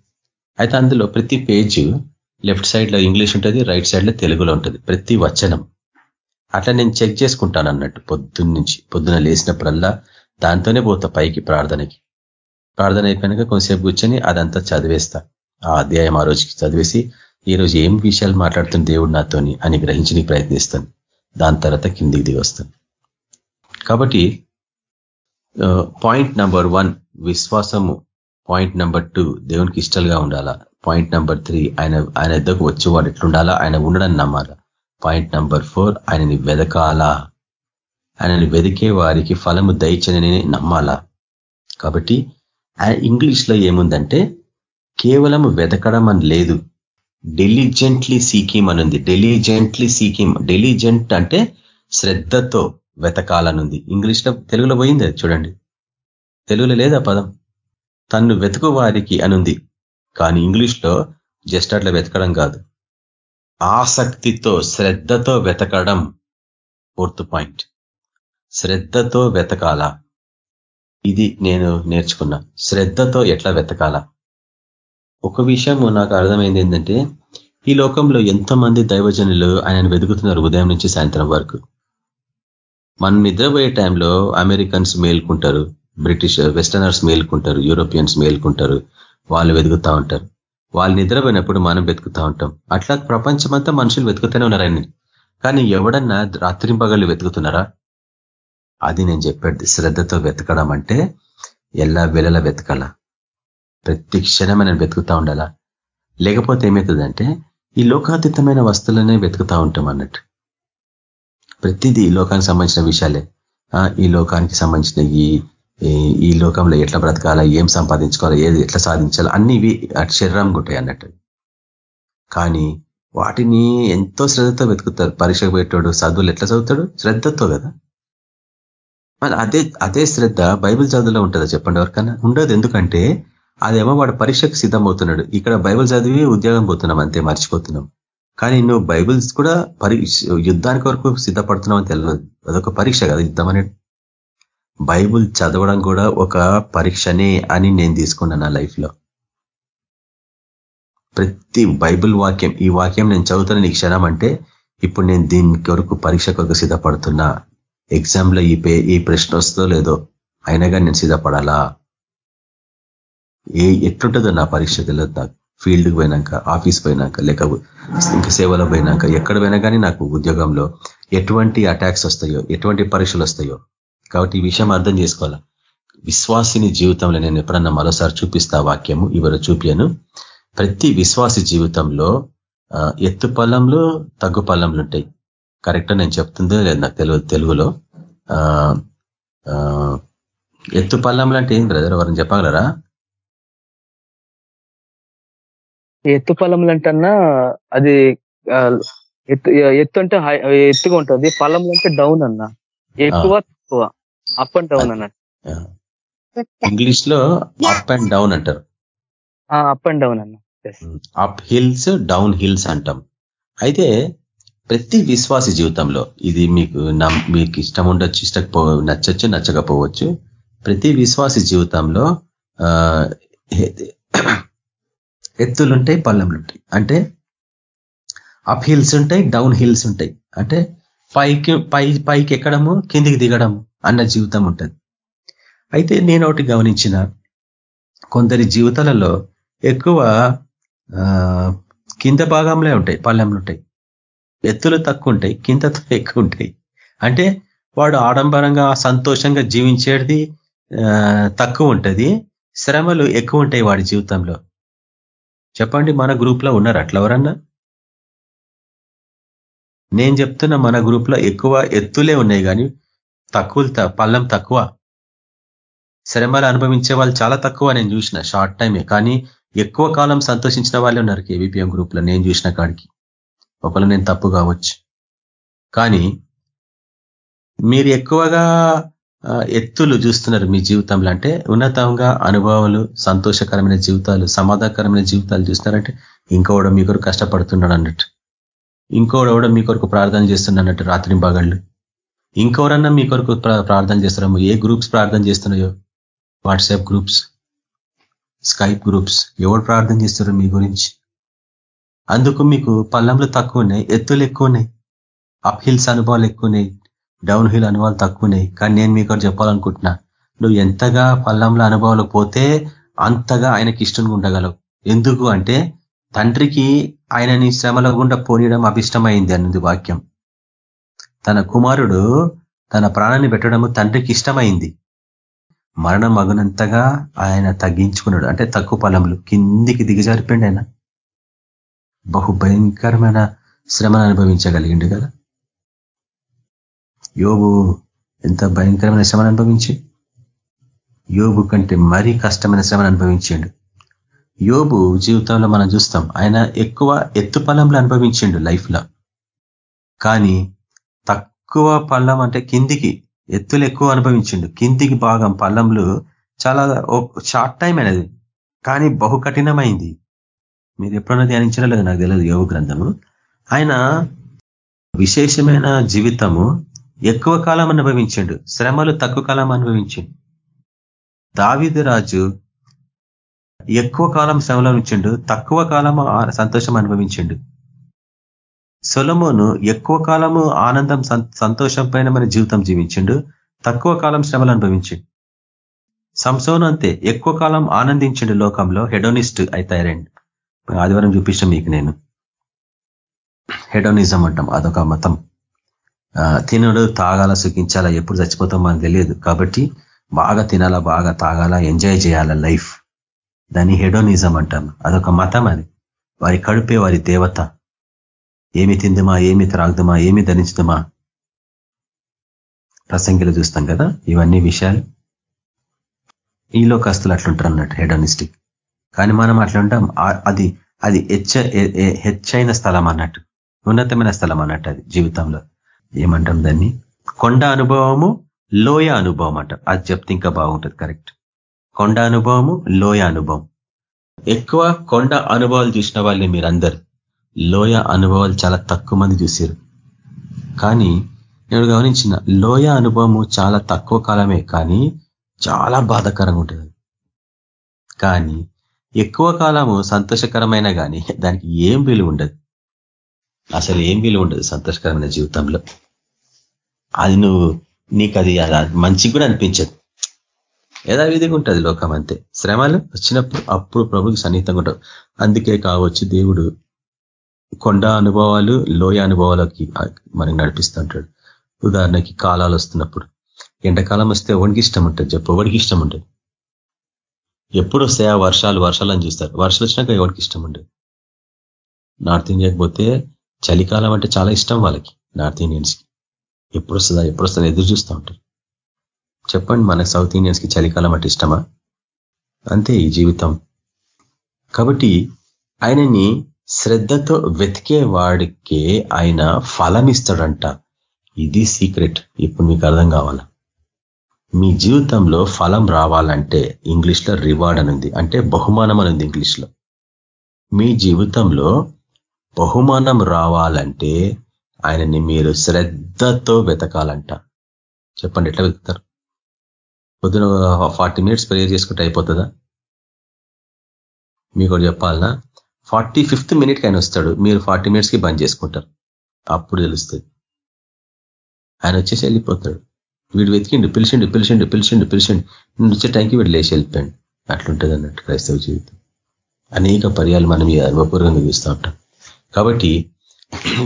అయితే అందులో ప్రతి పేజ్ లెఫ్ట్ సైడ్లో ఇంగ్లీష్ ఉంటుంది రైట్ సైడ్లో తెలుగులో ఉంటుంది ప్రతి వచనం. అట్లా నేను చెక్ చేసుకుంటాను అన్నట్టు పొద్దున్న నుంచి పొద్దున లేచినప్పుడల్లా దాంతోనే పోతా పైకి ప్రార్థనకి. ప్రార్థన అయిపోయినాక కొంతసేపు కూర్చొని అదంతా చదివేస్తా. ఆ అధ్యాయం ఆ రోజుకి చదివేసి ఈ రోజు ఏం విషయాలు మాట్లాడుతున్న దేవుడు నాతోని అని గ్రహించడానికి ప్రయత్నిస్తాను. దాని తర్వాత కిందికి దిగి వస్తాను. కాబట్టి పాయింట్ నంబర్ వన్ విశ్వాసము. పాయింట్ నెంబర్ టూ దేవునికి ఇష్టాలుగా ఉండాలా? పాయింట్ నెంబర్ త్రీ ఆయన ఆయన ఇద్దరికి వచ్చేవాడు ఎట్లుండాలా? ఆయన ఉండడని నమ్మాలా? పాయింట్ నంబర్ ఫోర్ ఆయనని వెదకాలా? ఆయనని వెదికే వారికి ఫలము దయచని నమ్మాలా? కాబట్టి ఇంగ్లీష్లో ఏముందంటే కేవలం వెతకడం అని లేదు. డెలిజెంట్లీ సీకిం అనుంది డెలిజెంట్లీ సీకిం డెలిజెంట్ అంటే శ్రద్ధతో వెతకాలనుంది. ఇంగ్లీష్లో తెలుగులో పోయింది చూడండి. తెలుగులో లేదా పదం? తన్ను వెతుకు వారికి అనుంది కానీ ఇంగ్లీష్లో జస్ట్ అట్లా వెతకడం కాదు. ఆసక్తితో శ్రద్ధతో వెతకడం. Fourth point. శ్రద్ధతో వెతకాల? ఇది నేను నేర్చుకున్నా. శ్రద్ధతో ఎట్లా వెతకాల? ఒక విషయం నాకు అర్థమైంది ఏంటంటే ఈ లోకంలో ఎంతమంది దైవజనులు ఆయనను వెతుకుతున్నారు ఉదయం నుంచి సాయంత్రం వరకు. మనం నిద్రపోయే టైంలో అమెరికన్స్ మేల్కుంటారు బ్రిటిష్ వెస్టర్నర్స్ మేల్కుంటారు యూరోపియన్స్ మేల్కుంటారు వాళ్ళు వెతుకుతూ ఉంటారు. వాళ్ళు నిద్రపోయినప్పుడు మనం వెతుకుతూ ఉంటాం. అట్లా ప్రపంచమంతా మనుషులు వెతుకుతూనే ఉన్నారు కానీ ఎవడన్నా రాత్రింపగళ్ళు వెతుకుతున్నారా? అది నేను చెప్పేది శ్రద్ధతో వెతకడం అంటే ఎలా వెలల వెతకాల. ప్రతి క్షణమే నేను వెతుకుతా ఉండాలా? లేకపోతే ఏమవుతుందంటే ఈ లోకాతీతమైన వస్తువులనే వెతుకుతా ఉంటాం అన్నట్టు. ప్రతిదీ ఈ లోకానికి సంబంధించిన విషయాలే. ఈ లోకానికి సంబంధించిన ఈ ఈ లోకంలో ఎట్లా బ్రతకాలా ఏం సంపాదించుకోవాలా ఏది ఎట్లా సాధించాలా అన్ని ఇవి శరీరం ఉంటాయి అన్నట్టు. కానీ వాటిని ఎంతో శ్రద్ధతో వెతుకుతారు. పరీక్షకు పెట్టాడు చదువులు ఎట్లా చదువుతాడు? శ్రద్ధతో కదా. అదే అదే శ్రద్ధ బైబిల్ చదువులో ఉంటుందా చెప్పండి ఎవరికన్నా ఉండదు. ఎందుకంటే అదేమో వాడు పరీక్షకు సిద్ధమవుతున్నాడు. ఇక్కడ బైబిల్ చదివి ఉద్యోగం పోతున్నాం అంతే మర్చిపోతున్నాం. కానీ నువ్వు బైబిల్స్ కూడా పరీక్ష యుద్ధానికి వరకు సిద్ధపడుతున్నావు అని తెలియదు అదొక పరీక్ష కదా యుద్ధం అనేది. బైబుల్ చదవడం కూడా ఒక పరీక్షనే అని నేను తీసుకున్నాను నా లైఫ్లో. ప్రతి బైబుల్ వాక్యం ఈ వాక్యం నేను చదువుతున్న నీ క్షణం అంటే ఇప్పుడు నేను దీని కొరకు పరీక్ష కొరకు సిద్ధపడుతున్నా. ఎగ్జామ్లో ఈ పే ఈ ప్రశ్న వస్తుందో లేదో అయినా కానీ నేను సిద్ధపడాలా ఏ ఎట్లుంటుందో నా పరీక్ష తెలియదు నాకు. ఫీల్డ్కి పోయినాక ఆఫీస్ పోయినాక లేక ఇంకా సేవలో పోయినాక ఎక్కడ పోయినా కానీ నాకు ఉద్యోగంలో ఎటువంటి అటాక్స్ వస్తాయో ఎటువంటి పరీక్షలు వస్తాయో. కాబట్టి ఈ విషయం అర్థం చేసుకోవాలా? విశ్వాసిని జీవితంలో నేను ఎప్పుడన్నా మరోసారి చూపిస్తా వాక్యము ఇవరు చూపాను ప్రతి విశ్వాసి జీవితంలో ఎత్తు పొలంలో తగ్గు పొలంలు ఉంటాయి. కరెక్ట్ నేను చెప్తుందో లేదు నాకు తెలియదు తెలుగులో. ఎత్తు పల్లంలు అంటే ఏం బ్రదర్ ఎవరిని చెప్పగలరా? ఎత్తు పల్లంలు అంటన్నా అది ఎత్తు ఎత్తు అంటే ఎత్తుగా ఉంటుంది. పల్లంలు అంటే డౌన్ అన్న. ఎక్కువ తక్కువ. అప్ అండ్ డౌన్ అన్నట్టు. ఇంగ్లీష్లో అప్ అండ్ డౌన్ అంటారు. అప్ అండ్ డౌన్ అన్న. అప్ హిల్స్ డౌన్ హిల్స్ అంటాం. అయితే ప్రతి విశ్వాసి జీవితంలో ఇది మీకు మీకు ఇష్టం ఉండొచ్చు ఇష్టపో నచ్చచ్చు నచ్చకపోవచ్చు. ప్రతి విశ్వాసి జీవితంలో ఎత్తులుంటాయి పల్లెంలుంటాయి అంటే అప్ హిల్స్ ఉంటాయి డౌన్ హిల్స్ ఉంటాయి. అంటే పైకి పై పైకి ఎక్కడము కిందికి దిగడం అన్న జీవితం ఉంటుంది. అయితే నేను ఒకటి గమనించిన కొందరి జీవితాలలో ఎక్కువ కింద భాగంలో ఉంటాయి పల్లెములు ఉంటాయి ఎత్తులు తక్కువ ఉంటాయి కింద ఎక్కువ ఉంటాయి అంటే వాడు ఆడంబరంగా సంతోషంగా జీవించేది తక్కువ ఉంటుంది శ్రమలు ఎక్కువ ఉంటాయి వాడి జీవితంలో. చెప్పండి మన గ్రూప్లో ఉన్నారు? అట్లా ఎవరన్నా నేను చెప్తున్న మన గ్రూప్లో ఎక్కువ ఎత్తులే ఉన్నాయి కానీ తక్కువ పల్లం తక్కువ. శ్రమలు అనుభవించే వాళ్ళు చాలా తక్కువ నేను చూసిన షార్ట్ టైమే. కానీ ఎక్కువ కాలం సంతోషించిన వాళ్ళే ఉన్నారు కేవీపీఎం గ్రూప్లో నేను చూసిన కాడికి. ఒకవేళ నేను తప్పు కావచ్చు. కానీ మీరు ఎక్కువగా ఎత్తులు చూస్తున్నారు మీ జీవితంలో. అంటే ఉన్నతంగా అనుభవాలు సంతోషకరమైన జీవితాలు సమాధానకరమైన జీవితాలు చూస్తున్నారంటే ఇంకోవడం మీ కొరకు కష్టపడుతున్నాడు అన్నట్టు. ఇంకోడెవడో మీ కొరకు ప్రార్థన చేస్తున్నట్టు రాత్రి బాగాళ్ళు ఇంకెవరన్నా మీ కొరకు ప్రార్థన చేస్తున్నాము ఏ గ్రూప్స్ ప్రార్థన చేస్తున్నాయో? WhatsApp groups Skype groups. ఎవరు ప్రార్థన చేస్తారో మీ గురించి? అందుకు మీకు పల్లంలు తక్కువ ఉన్నాయి ఎత్తులు ఎక్కువ ఉన్నాయి అప్ హిల్స్ అనుభవాలు ఎక్కువ ఉన్నాయి డౌన్ హిల్ అనుభవాలు తక్కువ ఉన్నాయి కానీ నేను మీకు చెప్పాలనుకుంటున్నా. నువ్వు ఎంతగా పల్లంలో అనుభవాలు పోతే అంతగా ఆయనకి ఇష్టంగా ఉండగలవు. ఎందుకు అంటే తండ్రికి ఆయనని శ్రమల గుండా పోనీయడం అభిష్టమైంది అన్నది వాక్యం. తన కుమారుడు తన ప్రాణాన్ని పెట్టడము తండ్రికి ఇష్టమైంది. మరణం మగునంతగా ఆయన తగ్గించుకున్నాడు. అంటే తక్కువ పొలంలో కిందికి దిగజారిపోయింది ఆయన. బహు భయంకరమైన శ్రమను అనుభవించగలిగిండు కదా? యోగు ఎంత భయంకరమైన శ్రమను అనుభవించి? యోగు కంటే మరీ కష్టమైన శ్రమను అనుభవించిండు. యోబు జీవితంలో మనం చూస్తాం ఆయన ఎక్కువ ఎత్తు పళ్ళంలో అనుభవించిండు లైఫ్లో. కానీ తక్కువ పళ్ళం అంటే కిందికి ఎత్తులు ఎక్కువ అనుభవించిండు. కిందికి భాగం పళ్ళంలో చాలా షార్ట్ టైం అనేది కానీ బహు కఠినమైంది మీరు ఎప్పుడన్నా ధ్యానించడం లేదు నాకు తెలియదు యోగ గ్రంథము. ఆయన విశేషమైన జీవితము ఎక్కువ కాలం అనుభవించిండు శ్రమలు తక్కువ కాలం అనుభవించిండు. దావిద రాజు ఎక్కువ కాలం శ్రమలో ఉంచిండు తక్కువ కాలం సంతోషం అనుభవించిండు. సొలమోను ఎక్కువ కాలము ఆనందం సంతోషం పైన మన జీవితం జీవించిండు తక్కువ కాలం శ్రమలు అనుభవించిండు. సంసోను అంతే ఎక్కువ కాలం ఆనందించిండు లోకంలో హెడోనిస్ట్ అయితారండి. ఆదివారం చూపించాం మీకు నేను. హెడోనిజం అంటాం అదొక మతం. తినడు తాగాల సుఖించాలా ఎప్పుడు చచ్చిపోతాం మనకు తెలియదు. కాబట్టి బాగా తినాలా బాగా తాగాల ఎంజాయ్ చేయాలా లైఫ్. దాన్ని హెడోనిజం అంటాం. అదొక మతం అది. వారి కడుపే వారి దేవత. ఏమి తిందుమా ఏమి త్రాగుదమా ఏమి ధరించుదమా? ప్రసంగిలో చూస్తాం కదా ఇవన్నీ విషయాలు. ఈ లోకస్తులు అట్లుంటారు అన్నట్టు హెడోనిస్టిక్. కానీ మనం అట్లుంటాం అది అది హెచ్చ హెచ్చైన స్థలం అన్నట్టు. ఉన్నతమైన స్థలం అన్నట్టు అది జీవితంలో. ఏమంటాం దాన్ని? కొండ అనుభవము లోయ అనుభవం అంట. అది చెప్తే ఇంకా బాగుంటుంది కరెక్ట్. కొండ అనుభవము లోయ అనుభవం. ఎక్కువ కొండ అనుభవాలు చూసిన వాళ్ళే మీరందరు. లోయ అనుభవాలు చాలా తక్కువ మంది చూసారు కానీ నేను గమనించిన లోయ అనుభవము చాలా తక్కువ కాలమే కానీ చాలా బాధాకరంగా ఉంటుంది. కానీ ఎక్కువ కాలము సంతోషకరమైన కానీ దానికి ఏం విలువ ఉండదు. అసలు ఏం విలువ ఉండదు సంతోషకరమైన జీవితంలో. అది నువ్వు నీకు అది మంచిగా కూడా అనిపించదు. యథావిధిగా ఉంటుంది లోకం అంతే. శ్రమలు వచ్చినప్పుడు అప్పుడు ప్రభుకి సన్నిహితంగా ఉంటావు. అందుకే కావచ్చు దేవుడు కొండ అనుభవాలు లోయ అనుభవాలకి మనకి నడిపిస్తుంటాడు. ఉదాహరణకి కాలాలు వస్తున్నప్పుడు. ఎండాకాలం వస్తే ఎవరికి ఇష్టం ఉంటుంది చెప్పు? ఎవరికి ఇష్టం ఉంటుంది? ఎప్పుడు వస్తాయా వర్షాలు? వర్షాలు అని చూస్తారు. వర్షాలు వచ్చినాక ఎవరికి ఇష్టం ఉండదు. నార్త్ ఇండియాకి పోతే చలికాలం అంటే చాలా ఇష్టం వాళ్ళకి నార్త్ ఇండియన్స్కి ఎప్పుడు వస్తుందా? ఎప్పుడు వస్తుందా? ఎదురు చూస్తూ ఉంటారు. చెప్పండి మన సౌత్ ఇండియన్స్కి చలికాలం అంటే ఇష్టమా? అంతే ఈ జీవితం. కాబట్టి ఆయనని శ్రద్ధతో వెతికే వాడికే ఆయన ఫలం ఇస్తాడంట ఇది సీక్రెట్ ఇప్పుడు మీకు అర్థం కావాలా? మీ జీవితంలో ఫలం రావాలంటే ఇంగ్లీష్లో రివార్డ్ అని ఉంది. అంటే బహుమానం అని ఉంది ఇంగ్లీష్లో. మీ జీవితంలో బహుమానం రావాలంటే ఆయనని మీరు శ్రద్ధతో వెతకాలంట. చెప్పండి ఎట్లా వెతుకుతారు? పొద్దున ఫార్టీ మినిట్స్ ప్రేయర్ చేసుకుంటే అయిపోతుందా? మీకు చెప్పాలనా? ఫార్టీ ఫిఫ్త్ మినిట్కి ఆయన వస్తాడు. మీరు ఫార్టీ మినిట్స్కి బంద్ చేసుకుంటారు. అప్పుడు తెలుస్తుంది. ఆయన వచ్చేసి వెళ్ళిపోతాడు. వీడు వెతికిండు పిలిచిండు పిలిచిండు పిలిచిండు పిలిచిండు. నేను వచ్చే టైంకి వీడు లేచి వెళ్ళిపోయాడు. అట్లుంటుంది అన్నట్టు క్రైస్తవ జీవితం. అనేక పర్యాలు మనం ఈ అనుభవపూర్వకంగా చూస్తూ ఉంటాం. కాబట్టి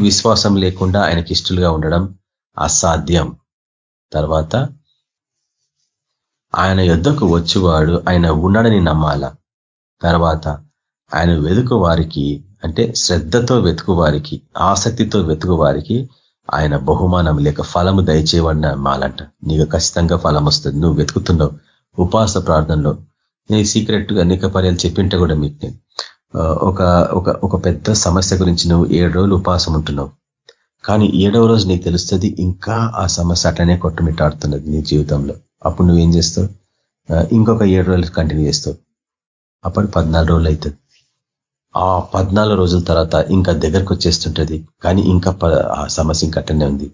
విశ్వాసం లేకుండా ఆయనకి ఇష్టలుగా ఉండడం అసాధ్యం. తర్వాత ఆయన యుద్ధకు వచ్చేవాడు ఆయన ఉన్నాడని నమ్మాల? తర్వాత ఆయన వెతుకు వారికి అంటే శ్రద్ధతో వెతుకు వారికి ఆసక్తితో వెతుకు వారికి ఆయన బహుమానం లేక ఫలము దయచేయబడిన మాలంట. నీకు ఖచ్చితంగా ఫలం వస్తుంది. నువ్వు వెతుకుతున్నావు. ఉపాస ప్రార్థనలో నేను సీక్రెట్గా అనేక పర్యాలు చెప్పింటే కూడా మీకు నేను ఒక ఒక ఒక పెద్ద సమస్య గురించి నువ్వు ఏడు రోజులు ఉపాసం ఉంటున్నావు. కానీ ఏడవ రోజు నీకు తెలుస్తుంది ఇంకా ఆ సమస్య అటనే కొట్టుమిట్టాడుతున్నది నీ జీవితంలో. అప్పుడు నువ్వేం చేస్తావు? ఇంకొక ఏడు రోజులు కంటిన్యూ చేస్తావు. అప్పుడు పద్నాలుగు రోజులు అవుతుంది. ఆ పద్నాలుగు రోజుల తర్వాత ఇంకా దగ్గరకు వచ్చేస్తుంటుంది. కానీ ఇంకా ఆ సమస్య ఇంకట్టనే ఉంది.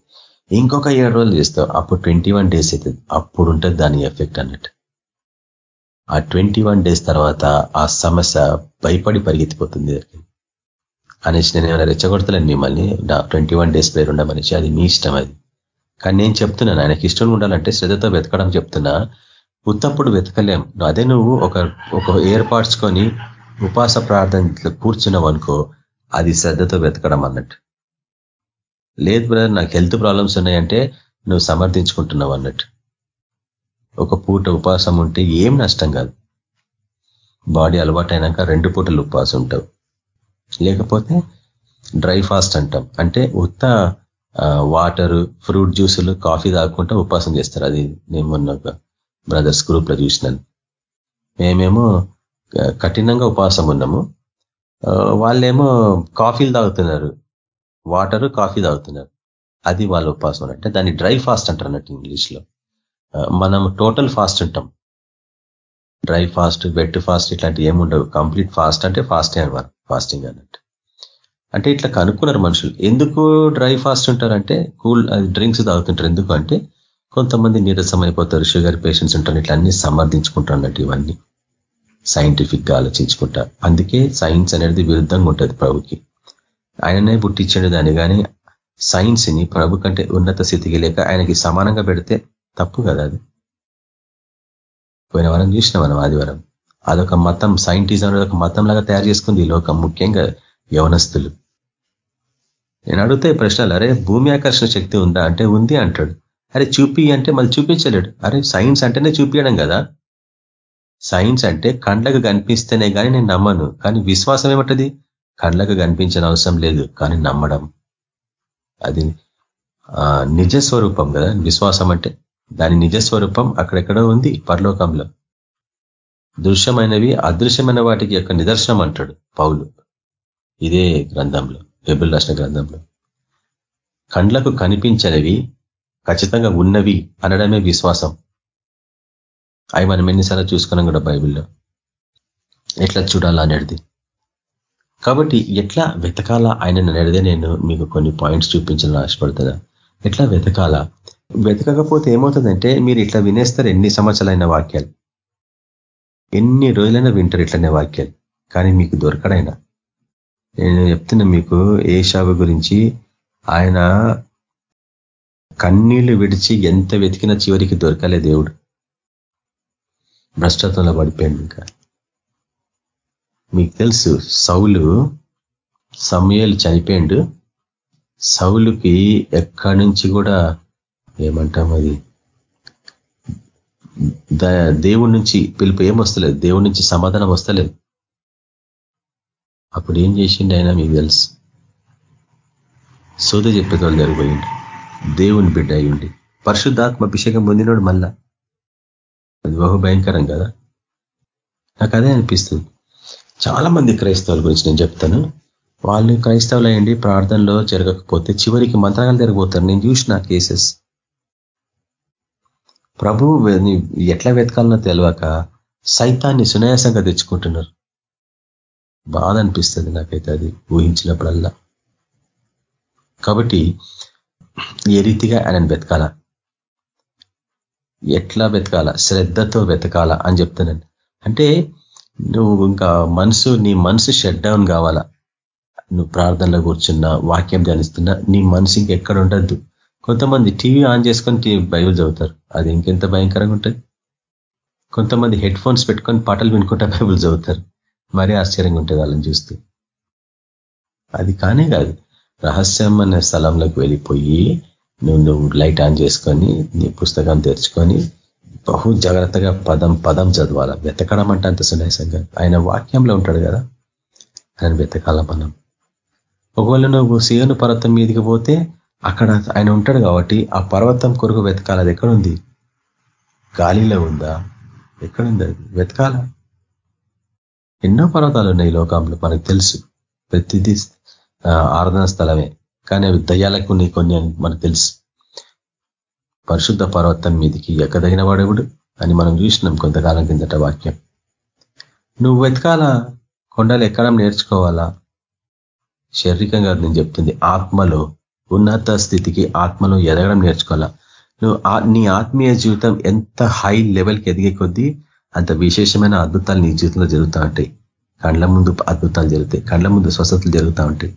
ఇంకొక ఏడు రోజులు చేస్తావు. అప్పుడు ట్వంటీ డేస్ అవుతుంది అప్పుడు ఉంటుంది దాని ఎఫెక్ట్ అన్నట్టు. ఆ ట్వంటీ డేస్ తర్వాత ఆ సమస్య భయపడి పరిగెత్తిపోతుంది. అనేసి నేను ఏమైనా రెచ్చగొడతలేను మిమ్మల్ని? నా ట్వంటీ వన్ డేస్ పేరు ఉండమనేసి అది మీ ఇష్టం అది. కానీ నేను చెప్తున్నాను ఆయనకి ఇష్టం ఉండాలంటే శ్రద్ధతో వెతకడం చెప్తున్నా. ఉత్తప్పుడు వెతకలేం. అదే నువ్వు ఒక ఒక ఏర్పరచుకొని ఉపాస ప్రార్థన కూర్చున్నావనుకో అది శ్రద్ధతో వెతకడం అన్నట్టు. లేదు బ్రదర్ నాకు హెల్త్ ప్రాబ్లమ్స్ ఉన్నాయంటే నువ్వు సమర్థించుకుంటున్నావు అన్నట్టు. ఒక పూట ఉపాసం ఉంటే ఏం నష్టం కాదు. బాడీ అలవాటైనాక రెండు పూటలు ఉపవాసం ఉంటావు. లేకపోతే డ్రై ఫాస్ట్ అంటాం. అంటే ఉత్త వాటర్ ఫ్రూట్ జ్యూసులు కాఫీ తాగుకుంటా ఉపాసం చేస్తారు. అది నేను మొన్న బ్రదర్స్ గ్రూప్లో చూసినాను. మేమేమో కఠినంగా ఉపవాసం ఉన్నాము. వాళ్ళేమో కాఫీలు తాగుతున్నారు. వాటర్ కాఫీ తాగుతున్నారు. అది వాళ్ళ ఉపాసం అంటే దాన్ని డ్రై ఫాస్ట్ అంటారు అన్నట్టు ఇంగ్లీష్లో మనం టోటల్ ఫాస్ట్ ఉంటాం. డ్రై ఫాస్ట్ వెట్ ఫాస్ట్ ఇట్లాంటివి ఏముండవు కంప్లీట్ ఫాస్ట్ అంటే ఫాస్టే అనమాట ఫాస్టింగ్ అన్నట్టు. అంటే ఇట్లా కనుక్కున్నారు మనుషులు. ఎందుకు డ్రై ఫాస్ట్ ఉంటారంటే కూల్ డ్రింక్స్ తాగుతుంటారు. ఎందుకు అంటే కొంతమంది నీరసం అయిపోతారు షుగర్ పేషెంట్స్ ఉంటారు ఇట్లా అన్ని సమర్థించుకుంటారు అన్నట్టు ఇవన్నీ. సైంటిఫిక్గా ఆలోచించుకుంటా. అందుకే సైన్స్ అనేది విరుద్ధంగా ఉంటుంది ప్రభుకి. ఆయననే పుట్టించండు దాన్ని కానీ సైన్స్ని ప్రభు కంటే ఉన్నత స్థితికి లేక ఆయనకి సమానంగా పెడితే తప్పు కదా అది. పోయిన వారం చూసినాం మనం ఆదివారం. అదొక మతం సైంటిజం ఒక మతం లాగా తయారు చేసుకుంది ఈ లోకం ముఖ్యంగా యవనస్తులు. నేను అడిగితే ప్రశ్నలు అరే భూమి ఆకర్షణ శక్తి ఉందా? అంటే ఉంది అంటాడు. అరే చూపి అంటే మళ్ళీ చూపించలేడు. అరే సైన్స్ అంటేనే చూపించడం కదా? సైన్స్ అంటే కండ్లకు కనిపిస్తేనే కానీ నేను నమ్మను. కానీ విశ్వాసం ఏమంటది? కండ్లకు కనిపించిన అవసరం లేదు కానీ నమ్మడం. అది నిజ స్వరూపం కదా? విశ్వాసం అంటే దాని నిజ స్వరూపం అక్కడెక్కడో ఉంది పరలోకంలో. దృశ్యమైనవి అదృశ్యమైన వాటికి యొక్క నిదర్శనం అంటాడు పౌలు. ఇదే గ్రంథంలో బెబుల్ రాసిన గ్రంథంలో. కండ్లకు కనిపించనివి ఖచ్చితంగా ఉన్నవి అనడమే విశ్వాసం. అవి మనం ఎన్నిసార్లు చూసుకున్నాం కూడా బైబిల్లో. ఎట్లా చూడాలా అనేది. కాబట్టి ఎట్లా వెతకాలా ఆయన నడిదే నేను మీకు కొన్ని పాయింట్స్ చూపించాలని ఆశపడుతున్నా. ఎట్లా వెతకాలా? వెతకకపోతే ఏమవుతుందంటే మీరు ఇట్లా వినేస్తారు ఎన్ని సంవత్సరాలైన వాక్యాలు. ఎన్ని రోజులైనా వింటారు ఇట్లనే వాక్యాలు. కానీ మీకు దొరకడైనా. నేను చెప్తున్నా మీకు ఏషావు గురించి ఆయన కన్నీళ్ళు విడిచి ఎంత వెతికినా చివరికి దొరకలే దేవుడు. భ్రష్టత్వంలో పడిపోయాడు ఇంకా. మీకు తెలుసు సౌలు సమయాలు చనిపోయిండు. సౌలుకి ఎక్కడి నుంచి కూడా ఏమంటాం అది? దేవుడి నుంచి పిలుపు ఏం వస్తలేదు? దేవుడి నుంచి సమాధానం వస్తలేదు. అప్పుడు ఏం చేసిండు ఆయన మీకు తెలుసు? సోద చెప్పేతోళ్ళు జరిగిపోయిండు దేవుని బిడ్డ అయ్యుండి. పరిశుద్ధాత్మ అభిషేకం పొందినోడు మళ్ళా. అది బహు భయంకరం కదా? నాకు అదే అనిపిస్తుంది. చాలా మంది క్రైస్తవుల గురించి నేను చెప్తాను. వాళ్ళు క్రైస్తవులు అయ్యండి ప్రార్థనలో జరగకపోతే చివరికి మంత్రాలు జరగబోతారు నేను చూసిన కేసెస్. ప్రభు ఎట్లా వెతకాలనో తెలియక సైతాన్ని సునాయాసంగా తెచ్చుకుంటున్నారు. బాధ అనిపిస్తుంది నాకైతే అది ఊహించినప్పుడల్లా. కాబట్టి ఏ రీతిగా ఆయన వెతకాల? ఎట్లా వెతకాల? శ్రద్ధతో వెతకాల అని చెప్తున్నాను అంటే నువ్వు ఇంకా మనసు నీ మనసు షట్ డౌన్ కావాలా? నువ్వు ప్రార్థనలో కూర్చున్నా వాక్యం ధ్యానిస్తున్నా నీ మనసు ఇంకెక్కడ ఉండద్దు. కొంతమంది టీవీ ఆన్ చేసుకొని టీవీ బైబుల్ చదువుతారు. అది ఇంకెంత భయంకరంగా ఉంటుంది? కొంతమంది హెడ్ ఫోన్స్ పెట్టుకొని పాటలు వినుకుంటా బైబుల్ చదువుతారు. మరీ ఆశ్చర్యంగా ఉంటుంది వాళ్ళని చూస్తూ. అది కానే కాదు. రహస్యం అనే స్థలంలోకి వెళ్ళిపోయి నువ్వు నువ్వు లైట్ ఆన్ చేసుకొని నీ పుస్తకం తెరుచుకొని బహు జాగ్రత్తగా పదం పదం చదవాల. వెతకడం అంటే అంత సునాయాసంగా. ఆయన వాక్యంలో ఉంటాడు కదా? ఆయన వెతకాల మనం ఒకవేళ నువ్వు సీయను పర్వతం మీదకి పోతే అక్కడ ఆయన ఉంటాడు కాబట్టి ఆ పర్వతం కొరకు వెతకాలి. అది ఎక్కడుంది? గాలిలో ఉందా? ఎక్కడుంది అది? వెతకాల. ఎన్నో పర్వతాలు ఉన్నాయి లోకంలో మనకు తెలుసు. ప్రతిదీ ఆరాధన స్థలమే. కానీ అవి దయాలకు ఉన్నాయి కొన్ని అని మనకు తెలుసు. పరిశుద్ధ పర్వతం మీదికి ఎక్కదగిన వాడేవుడు అని మనం చూసినాం కొంతకాలం కిందట వాక్యం. నువ్వు వెతకాల? కొండలు ఎక్కడం నేర్చుకోవాలా? శారీరకంగా నేను చెప్తుంది ఆత్మలో ఉన్నత స్థితికి ఆత్మలో ఎదగడం నేర్చుకోవాలా? నువ్వు నీ ఆత్మీయ జీవితం ఎంత హై లెవెల్కి ఎదిగే కొద్దీ అంత విశేషమైన అద్భుతాలు నీ జీవితంలో జరుగుతూ ఉంటాయి. కండ్ల ముందు అద్భుతాలు జరుగుతాయి కండ్ల ముందు స్వస్థతలు జరుగుతూ ఉంటాయి.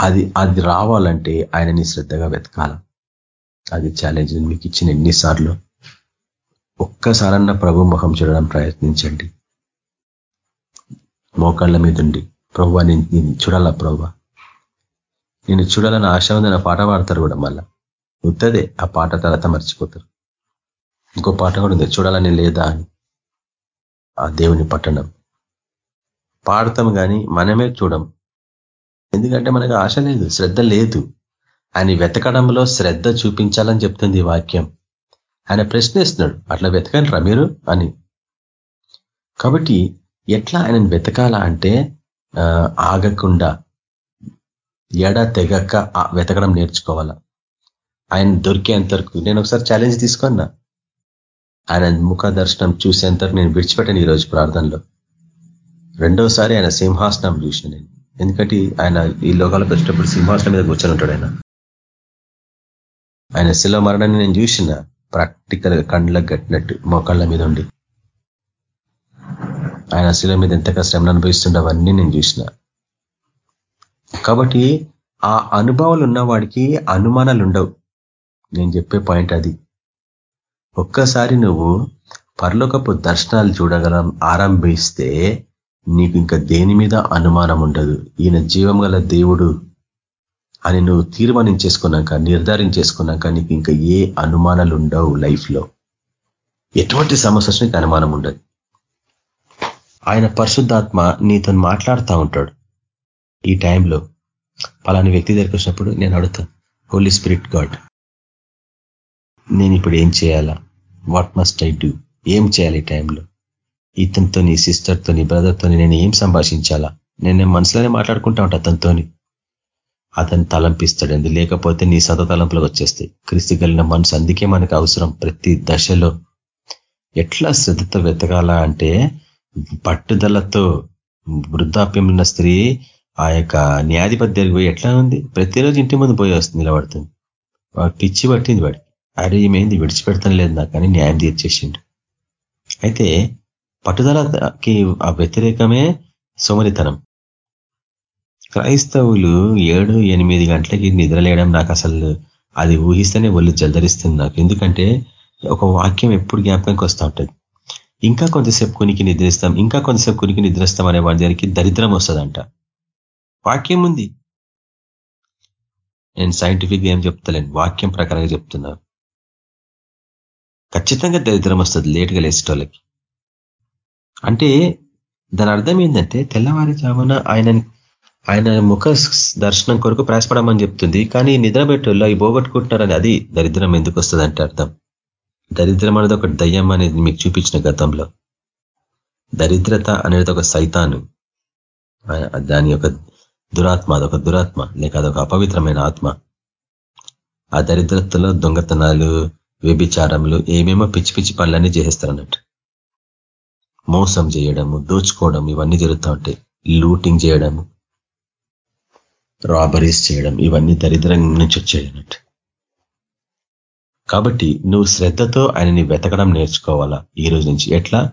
అది అది రావాలంటే ఆయనని శ్రద్ధగా వెతకాల. అది ఛాలెంజ్ మీకు ఇచ్చిన ఎన్నిసార్లు. ఒక్కసారన్న ప్రభు ముఖం చూడడం ప్రయత్నించండి. మోకాళ్ళ మీద ఉండి. ప్రభు నేను చూడాలా ప్రభు? నేను చూడాలని ఆశ ఉందని పాట పాడతారు కూడా మళ్ళా. ఉత్తదే ఆ పాట తర్వాత మర్చిపోతారు. ఇంకో పాట కూడా ఉంది చూడాలని లేదా అని. ఆ దేవుని పట్టణం. పాడతాం కానీ మనమే చూడం. ఎందుకంటే మనకు ఆశ లేదు శ్రద్ధ లేదు. ఆయన వెతకడంలో శ్రద్ధ చూపించాలని చెప్తుంది వాక్యం. ఆయన ప్రశ్నిస్తున్నాడు అట్లా వెతకండి మీరు? అని. కాబట్టి ఎట్లా ఆయనను వెతకాలా అంటే ఆగకుండా ఎడ తెగక్క వెతకడం నేర్చుకోవాలా. ఆయన దొరికేంత వరకు నేను ఒకసారి ఛాలెంజ్ తీసుకున్నా. ఆయన ముఖ దర్శనం చూసేంత నేను విడిచిపెట్టాను ఈరోజు ప్రార్థనలో. రెండోసారి ఆయన సింహాసనం చూసిన నేను. ఎందుకంటే ఆయన ఈ లోకాలకు వచ్చినప్పుడు సింహాసనం మీద కూర్చొని ఉంటాడు ఆయన. ఆయన శిల మరణాన్ని నేను చూసిన ప్రాక్టికల్గా కండ్లకు కట్టినట్టు మోకాళ్ళ మీద ఉండి. ఆయన శిల మీద ఎంత కష్టం అనుభవిస్తుండవన్నీ నేను చూసిన. కాబట్టి ఆ అనుభవాలు ఉన్నవాడికి అనుమానాలు ఉండవు. నేను చెప్పే పాయింట్ అది. ఒక్కసారి నువ్వు పరలోకపు దర్శనాలు చూడగలం ఆరంభిస్తే నీకు ఇంకా దేని మీద అనుమానం ఉండదు ఈయన జీవం దేవుడు అని నువ్వు తీర్మానించేసుకున్నాక నిర్ధారించేసుకున్నాక నీకు ఇంకా ఏ అనుమానాలు ఉండవు లైఫ్లో. ఎటువంటి సమస్య నీకు అనుమానం ఉండదు ఆయన పరిశుద్ధాత్మ నీతో మాట్లాడుతూ ఉంటాడు. ఈ టైంలో పలాని వ్యక్తి దగ్గరికి వచ్చినప్పుడు నేను అడుగుతా హోలీ స్పిరిట్ గాడ్ నేను ఇప్పుడు ఏం చేయాలా? వాట్ మస్ట్ ఐ డూ ఏం చేయాలి ఈ టైంలో? ఇతనితో నీ సిస్టర్తో నీ బ్రదర్తో నేను ఏం సంభాషించాలా? నేను మనసులోనే మాట్లాడుకుంటా ఉంటా అతనితోని. అతను తలంపిస్తాడండి లేకపోతే నీ సత తలంపులకు వచ్చేస్తాయి. క్రీస్తు కలిగిన మనసు అందుకే మనకు అవసరం. ప్రతి దశలో ఎట్లా శ్రద్ధతో వెతకాల అంటే పట్టుదలతో వృద్ధాప్యం ఉన్న స్త్రీ ఆ యొక్క న్యాధిపతి దగ్గరికి పోయి ఎట్లా ఉంది? ప్రతిరోజు ఇంటి ముందు పోయి వస్తుంది నిలబడుతుంది. వాడు పిచ్చి పట్టింది వాడికి. అరే ఏమైంది విడిచిపెడతాం లేదు నాకు న్యాయం తీర్చేసిండు. అయితే పట్టుదలకి ఆ వ్యతిరేకమే సోమరితనం. క్రైస్తవులు ఏడు ఎనిమిది గంటలకి నిద్రలేయడం నాకు అసలు అది ఊహిస్తేనే ఒళ్ళు జలధరిస్తుంది నాకు. ఎందుకంటే ఒక వాక్యం ఎప్పుడు జ్ఞాపకానికి వస్తూ ఉంటుంది. ఇంకా కొంతసేపు కునికి నిద్రిస్తాం ఇంకా కొంతసేపు కునికి నిద్రిస్తాం అనే వాడి దగ్గరికి దరిద్రం వస్తుందంట. వాక్యం ఉంది. నేను సైంటిఫిక్ ఏం చెప్తలేను వాక్యం ప్రకారంగా చెప్తున్నా. ఖచ్చితంగా దరిద్రం వస్తుంది లేటుగా లేచేటోళ్ళకి. అంటే దాని అర్థం ఏంటంటే తెల్లవారుజామున ఆయన ఆయన ముఖ దర్శనం కొరకు ప్రయాసపడమని చెప్తుంది. కానీ నిద్రపెట్టుల్లో అవి పోగొట్టుకుంటున్నారని అది దరిద్రం ఎందుకు వస్తుంది అంటే అర్థం. దరిద్రం అనేది ఒక దయ్యం అనేది మీకు చూపించిన గతంలో. దరిద్రత అనేది ఒక సైతాను. దాని యొక్క దురాత్మ అదొక దురాత్మ లేక అదొక అపవిత్రమైన ఆత్మ. ఆ దరిద్రతలో దొంగతనాలు వ్యభిచారములు ఏమేమో పిచ్చి పిచ్చి పనులన్నీ చేసేస్తారు అన్నట్టు మోసం చేయడము దోచుకోవడం ఇవన్నీ జరుగుతూ ఉంటాయి లూటింగ్ చేయడము రాబరీస్ చేయడం ఇవన్నీ దరిద్రం నుంచి వచ్చాయి అన్నట్టు కాబట్టి నువ్వు శ్రద్ధతో ఆయనని వెతకడం నేర్చుకోవాలా ఈ రోజు నుంచి? ఎట్లా?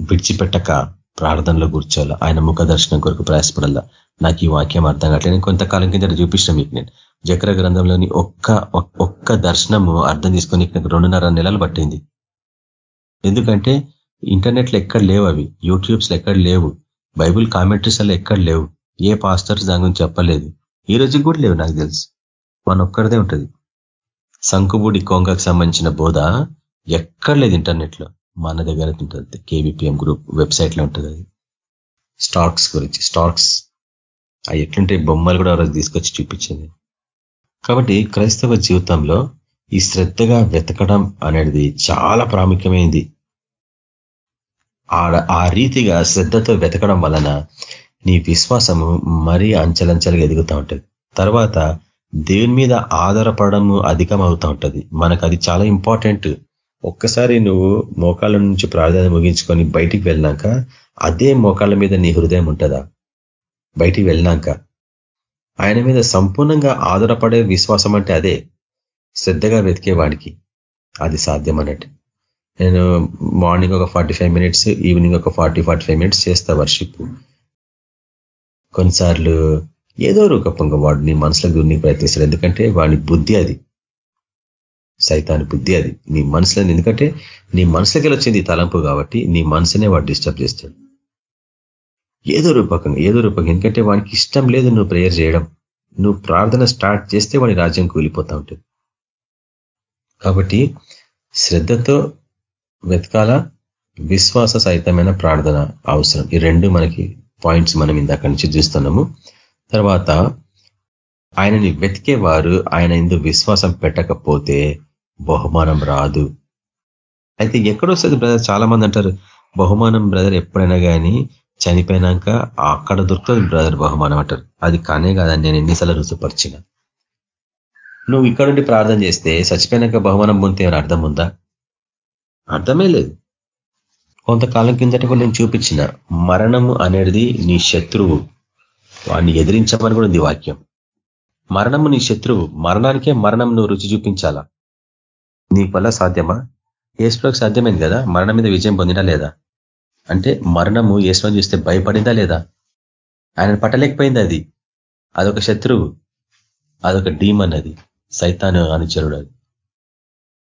విడిచిపెట్టక ప్రార్థనలో కూర్చోవాలా? ఆయన ముఖ దర్శనం కొరకు ప్రయాసపడాలా? నాకు ఈ వాక్యం అర్థం కావట్లేదు. నేను కొంతకాలం కింద చూపించిన మీకు నేను. జక్ర గ్రంథంలోని ఒక్క ఒక్క దర్శనము అర్థం చేసుకొని నాకు రెండున్నర నెలలు పట్టింది. ఎందుకంటే ఇంటర్నెట్లో ఎక్కడ లేవు అవి. యూట్యూబ్స్లో ఎక్కడ లేవు. బైబుల్ కామెంటరీస్ అలా ఎక్కడ లేవు. ఏ పాస్టర్స్ దాని గురించి చెప్పలేదు. ఈ రోజుకి కూడా లేవు నాకు తెలుసు. మన ఒక్కరిదే ఉంటుంది. సంకుబుడి కొంగకు సంబంధించిన బోధ ఎక్కడ లేదు ఇంటర్నెట్లో. మన దగ్గర ఉంటుంది. కేవీపీఎం గ్రూప్ వెబ్సైట్లో ఉంటుంది అది. స్టాక్స్ గురించి. స్టాక్స్. అవి ఎట్లుంటే బొమ్మలు కూడా రోజు తీసుకొచ్చి చూపించింది. కాబట్టి క్రైస్తవ జీవితంలో ఈ శ్రద్ధగా వెతకడం అనేది చాలా ప్రాముఖ్యమైంది. ఆ రీతిగా శ్రద్ధతో వెతకడం వలన నీ విశ్వాసము మరీ అంచలంచలుగా ఎదుగుతూ ఉంటుంది. తర్వాత దేవుని మీద ఆధారపడము అధికం అవుతూ ఉంటుంది. మనకు అది చాలా ఇంపార్టెంట్. ఒక్కసారి నువ్వు మోకాళ్ళ నుంచి ప్రార్థన ముగించుకొని బయటికి వెళ్ళినాక అదే మోకాళ్ళ మీద నీ హృదయం ఉంటుందా? బయటికి వెళ్ళినాక. ఆయన మీద సంపూర్ణంగా ఆధారపడే విశ్వాసం అంటే అదే. శ్రద్ధగా వెతికేవాడికి అది సాధ్యం అన్నట్టు నేను మార్నింగ్ ఒక ఫార్టీ ఫైవ్ మినిట్స్ ఈవినింగ్ ఒక ఫార్టీ ఫార్టీ ఫైవ్ మినిట్స్ చేస్తా వర్షిప్. కొన్నిసార్లు ఏదో రూపంగా వాడిని మనసులో గురిని ప్రయత్నిస్తాడు. ఎందుకంటే వాడి బుద్ధి అది. సైతాన్ని బుద్ధి అది. నీ మనసులో ఎందుకంటే నీ మనసులోకి వచ్చింది తలంపు కాబట్టి నీ మనసునే వాడు డిస్టర్బ్ చేస్తాడు. ఏదో రూపకంగా ఏదో రూపకంగా. ఎందుకంటే వానికి ఇష్టం లేదు నువ్వు ప్రేయర్ చేయడం. నువ్వు ప్రార్థన స్టార్ట్ చేస్తే వాడి రాజ్యం కూలిపోతా ఉంటుంది. కాబట్టి శ్రద్ధతో వెతకాల విశ్వాస సహితమైన ప్రార్థన అవసరం. ఈ రెండు మనకి పాయింట్స్ మనం ఇందాక నుంచి చూస్తున్నాము. తర్వాత ఆయనని వెతికేవారు ఆయన ఇందు విశ్వాసం పెట్టకపోతే బహుమానం రాదు. అయితే ఎక్కడొస్తుంది బ్రదర్ చాలా మంది అంటారు బహుమానం బ్రదర్ ఎప్పుడైనా కానీ చనిపోయినాక అక్కడ దొరుకుతుంది బ్రదర్ బహుమానం అంటారు. అది కానే కాదని నేను ఎన్నిసార్లు రుజుపరిచిన నువ్వు ఇక్కడుండి ప్రార్థన చేస్తే చచ్చిపోయినాక బహుమానం పొందితే అర్థం ఉందా? అర్థమే లేదు కొంతకాలం కిందట కూడా నేను చూపించిన మరణము అనేది నీ శత్రువు. వాడిని ఎదిరించమని కూడా ఉంది వాక్యం. మరణము నీ శత్రువు. మరణానికే మరణం నువ్వు రుచి చూపించాలా? నీ వల్ల సాధ్యమా? ఏసులోకి సాధ్యమైంది కదా? మరణం మీద విజయం పొందినా లేదా? అంటే మరణము ఏసులో చూస్తే భయపడిందా లేదా? ఆయన పట్టలేకపోయింది అది. అదొక శత్రువు. అదొక డీమన్ అది. సైతాను అనుచరుడు అది.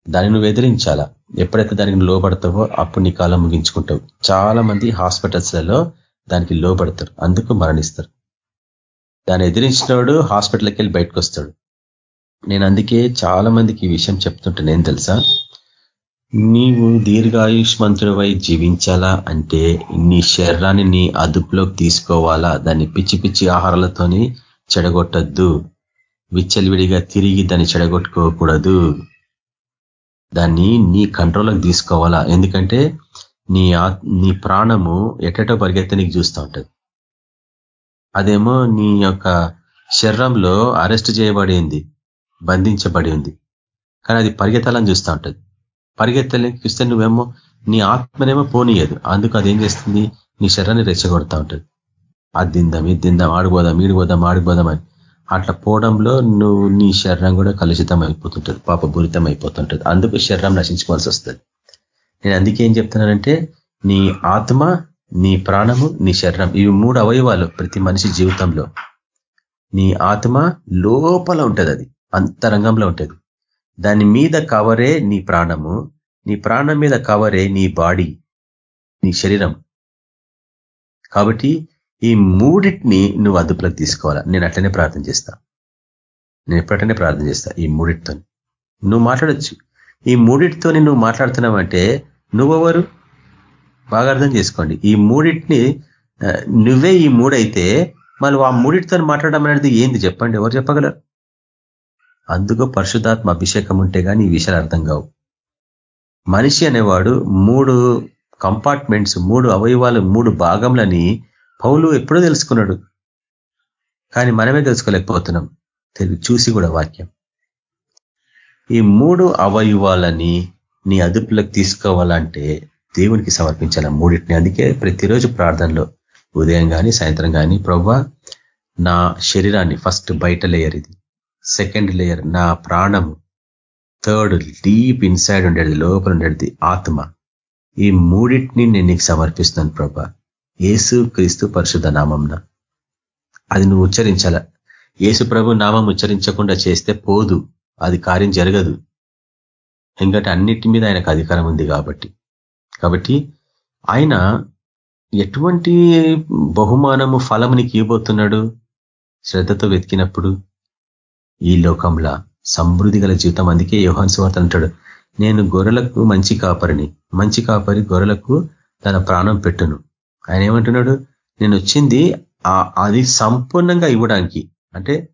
దాన్ని నువ్వు ఎదిరించాలా? ఎప్పుడైతే దానికి లోపడతావో అప్పుడు నీ కాలం ముగించుకుంటావు. చాలా మంది హాస్పిటల్స్లలో దానికి లోపడతారు అందుకు మరణిస్తారు. దాన్ని ఎదిరించినోడు హాస్పిటల్కి వెళ్ళి బయటకు వస్తాడు నేను అందుకే చాలా మందికి ఈ విషయం చెప్తుంటే నేను తెలుసా? నీవు దీర్ఘాయుష్మంతుడివై జీవించాలా? అంటే నీ శరీరాన్ని నీ అదుపులోకి తీసుకోవాలా? దాన్ని పిచ్చి పిచ్చి ఆహారాలతోని చెడగొట్టద్దు. విచ్చలివిడిగా తిరిగి దాన్ని చెడగొట్టుకోకూడదు. దాన్ని నీ కంట్రోల్లోకి తీసుకోవాలా? ఎందుకంటే నీ నీ ప్రాణము ఎటటో పరిగెత్త నీకు చూస్తూ ఉంటుంది. అదేమో నీ యొక్క శరీరంలో అరెస్ట్ చేయబడింది బంధించబడి ఉంది. కానీ అది పరిగెత్తాలని చూస్తూ ఉంటుంది. పరిగెత్తలేకి చూస్తే నువ్వేమో నీ ఆత్మనేమో పోనీయదు. అందుకు అది ఏం చేస్తుంది? నీ శరీరాన్ని రెచ్చగొడతా ఉంటుంది. అది దిందాం ఇది దిందాం ఆడిపోదాం ఈడిపోదాం ఆడిపోదాం అని. అట్లా పోవడంలో నువ్వు నీ శరీరం కూడా కలుషితం అయిపోతుంటుంది పాపపూరితం అయిపోతుంటుంది అందుకు శరీరం నశించుకోవాల్సి వస్తుంది. నేను అందుకే ఏం చెప్తున్నానంటే నీ ఆత్మ నీ ప్రాణము నీ శరీరం ఇవి మూడు అవయవాలు ప్రతి మనిషి జీవితంలో. నీ ఆత్మ లోపల ఉంటుంది అది అంతరంగంలో ఉంటుంది. దాని మీద కవరే నీ ప్రాణము నీ ప్రాణం మీద కవరే నీ బాడీ నీ శరీరం. కాబట్టి ఈ మూడింటిని నువ్వు అదుపులోకి తీసుకోవాలా? నేను అట్లనే ప్రార్థన చేస్తా. నేను ఎప్పుడటనే ప్రార్థన చేస్తా ఈ మూడిటితో నువ్వు మాట్లాడచ్చు. ఈ మూడిటితో నువ్వు మాట్లాడుతున్నావంటే నువ్వెవరు? బాగా అర్థం చేసుకోండి. ఈ మూడింటిని నువ్వే ఈ మూడైతే మళ్ళీ ఆ మూడిటితో మాట్లాడడం అనేది ఏంది? చెప్పండి. ఎవరు చెప్పగలరు? అందుకు పరిశుధాత్మ అభిషేకం ఉంటే కానీ ఈ విషయాలు అర్థం కావు. మనిషి అనేవాడు మూడు కంపార్ట్మెంట్స్ మూడు అవయవాలు మూడు భాగంలని పౌలు ఎప్పుడో తెలుసుకున్నాడు. కానీ మనమే తెలుసుకోలేకపోతున్నాం. చూసి కూడా వాక్యం. ఈ మూడు అవయవాలని నీ అదుపులోకి తీసుకోవాలంటే దేవునికి సమర్పించాల మూడింటిని. అందుకే ప్రతిరోజు ప్రార్థనలో ఉదయం కానీ సాయంత్రం కానీ ప్రవ్వ నా శరీరాన్ని ఫస్ట్ బయట లేయర్ ఇది. సెకండ్ లేయర్ నా ప్రాణము. థర్డ్ డీప్ ఇన్సైడ్ ఉండేది లోపల ఉండేది ఆత్మ. ఈ మూడింటిని నేను నీకు సమర్పిస్తున్నాను ప్రభా ఏసు క్రీస్తు పరిశుద్ధ నామంన అది నువ్వు ఉచ్చరించాల. ఏసు ప్రభు నామం ఉచ్చరించకుండా చేస్తే పోదు. అది కార్యం జరగదు. ఎందుకంటే అన్నిటి మీద ఆయనకు అధికారం ఉంది కాబట్టి. కాబట్టి ఆయన ఎటువంటి బహుమానము ఫలము నీకు ఇవ్వబోతున్నాడు? శ్రద్ధతో వెతికినప్పుడు ఈ లోకంలో సమృద్ధి గల జీవితం. అందుకే యోహాన్ సువార్త అంటాడు నేను గొర్రెలకు మంచి కాపరిని. మంచి కాపరి గొర్రెలకు తన ప్రాణం పెట్టును. ఆయన ఏమంటున్నాడు? నేను వచ్చింది అది సంపూర్ణంగా ఇవ్వడానికి. అంటే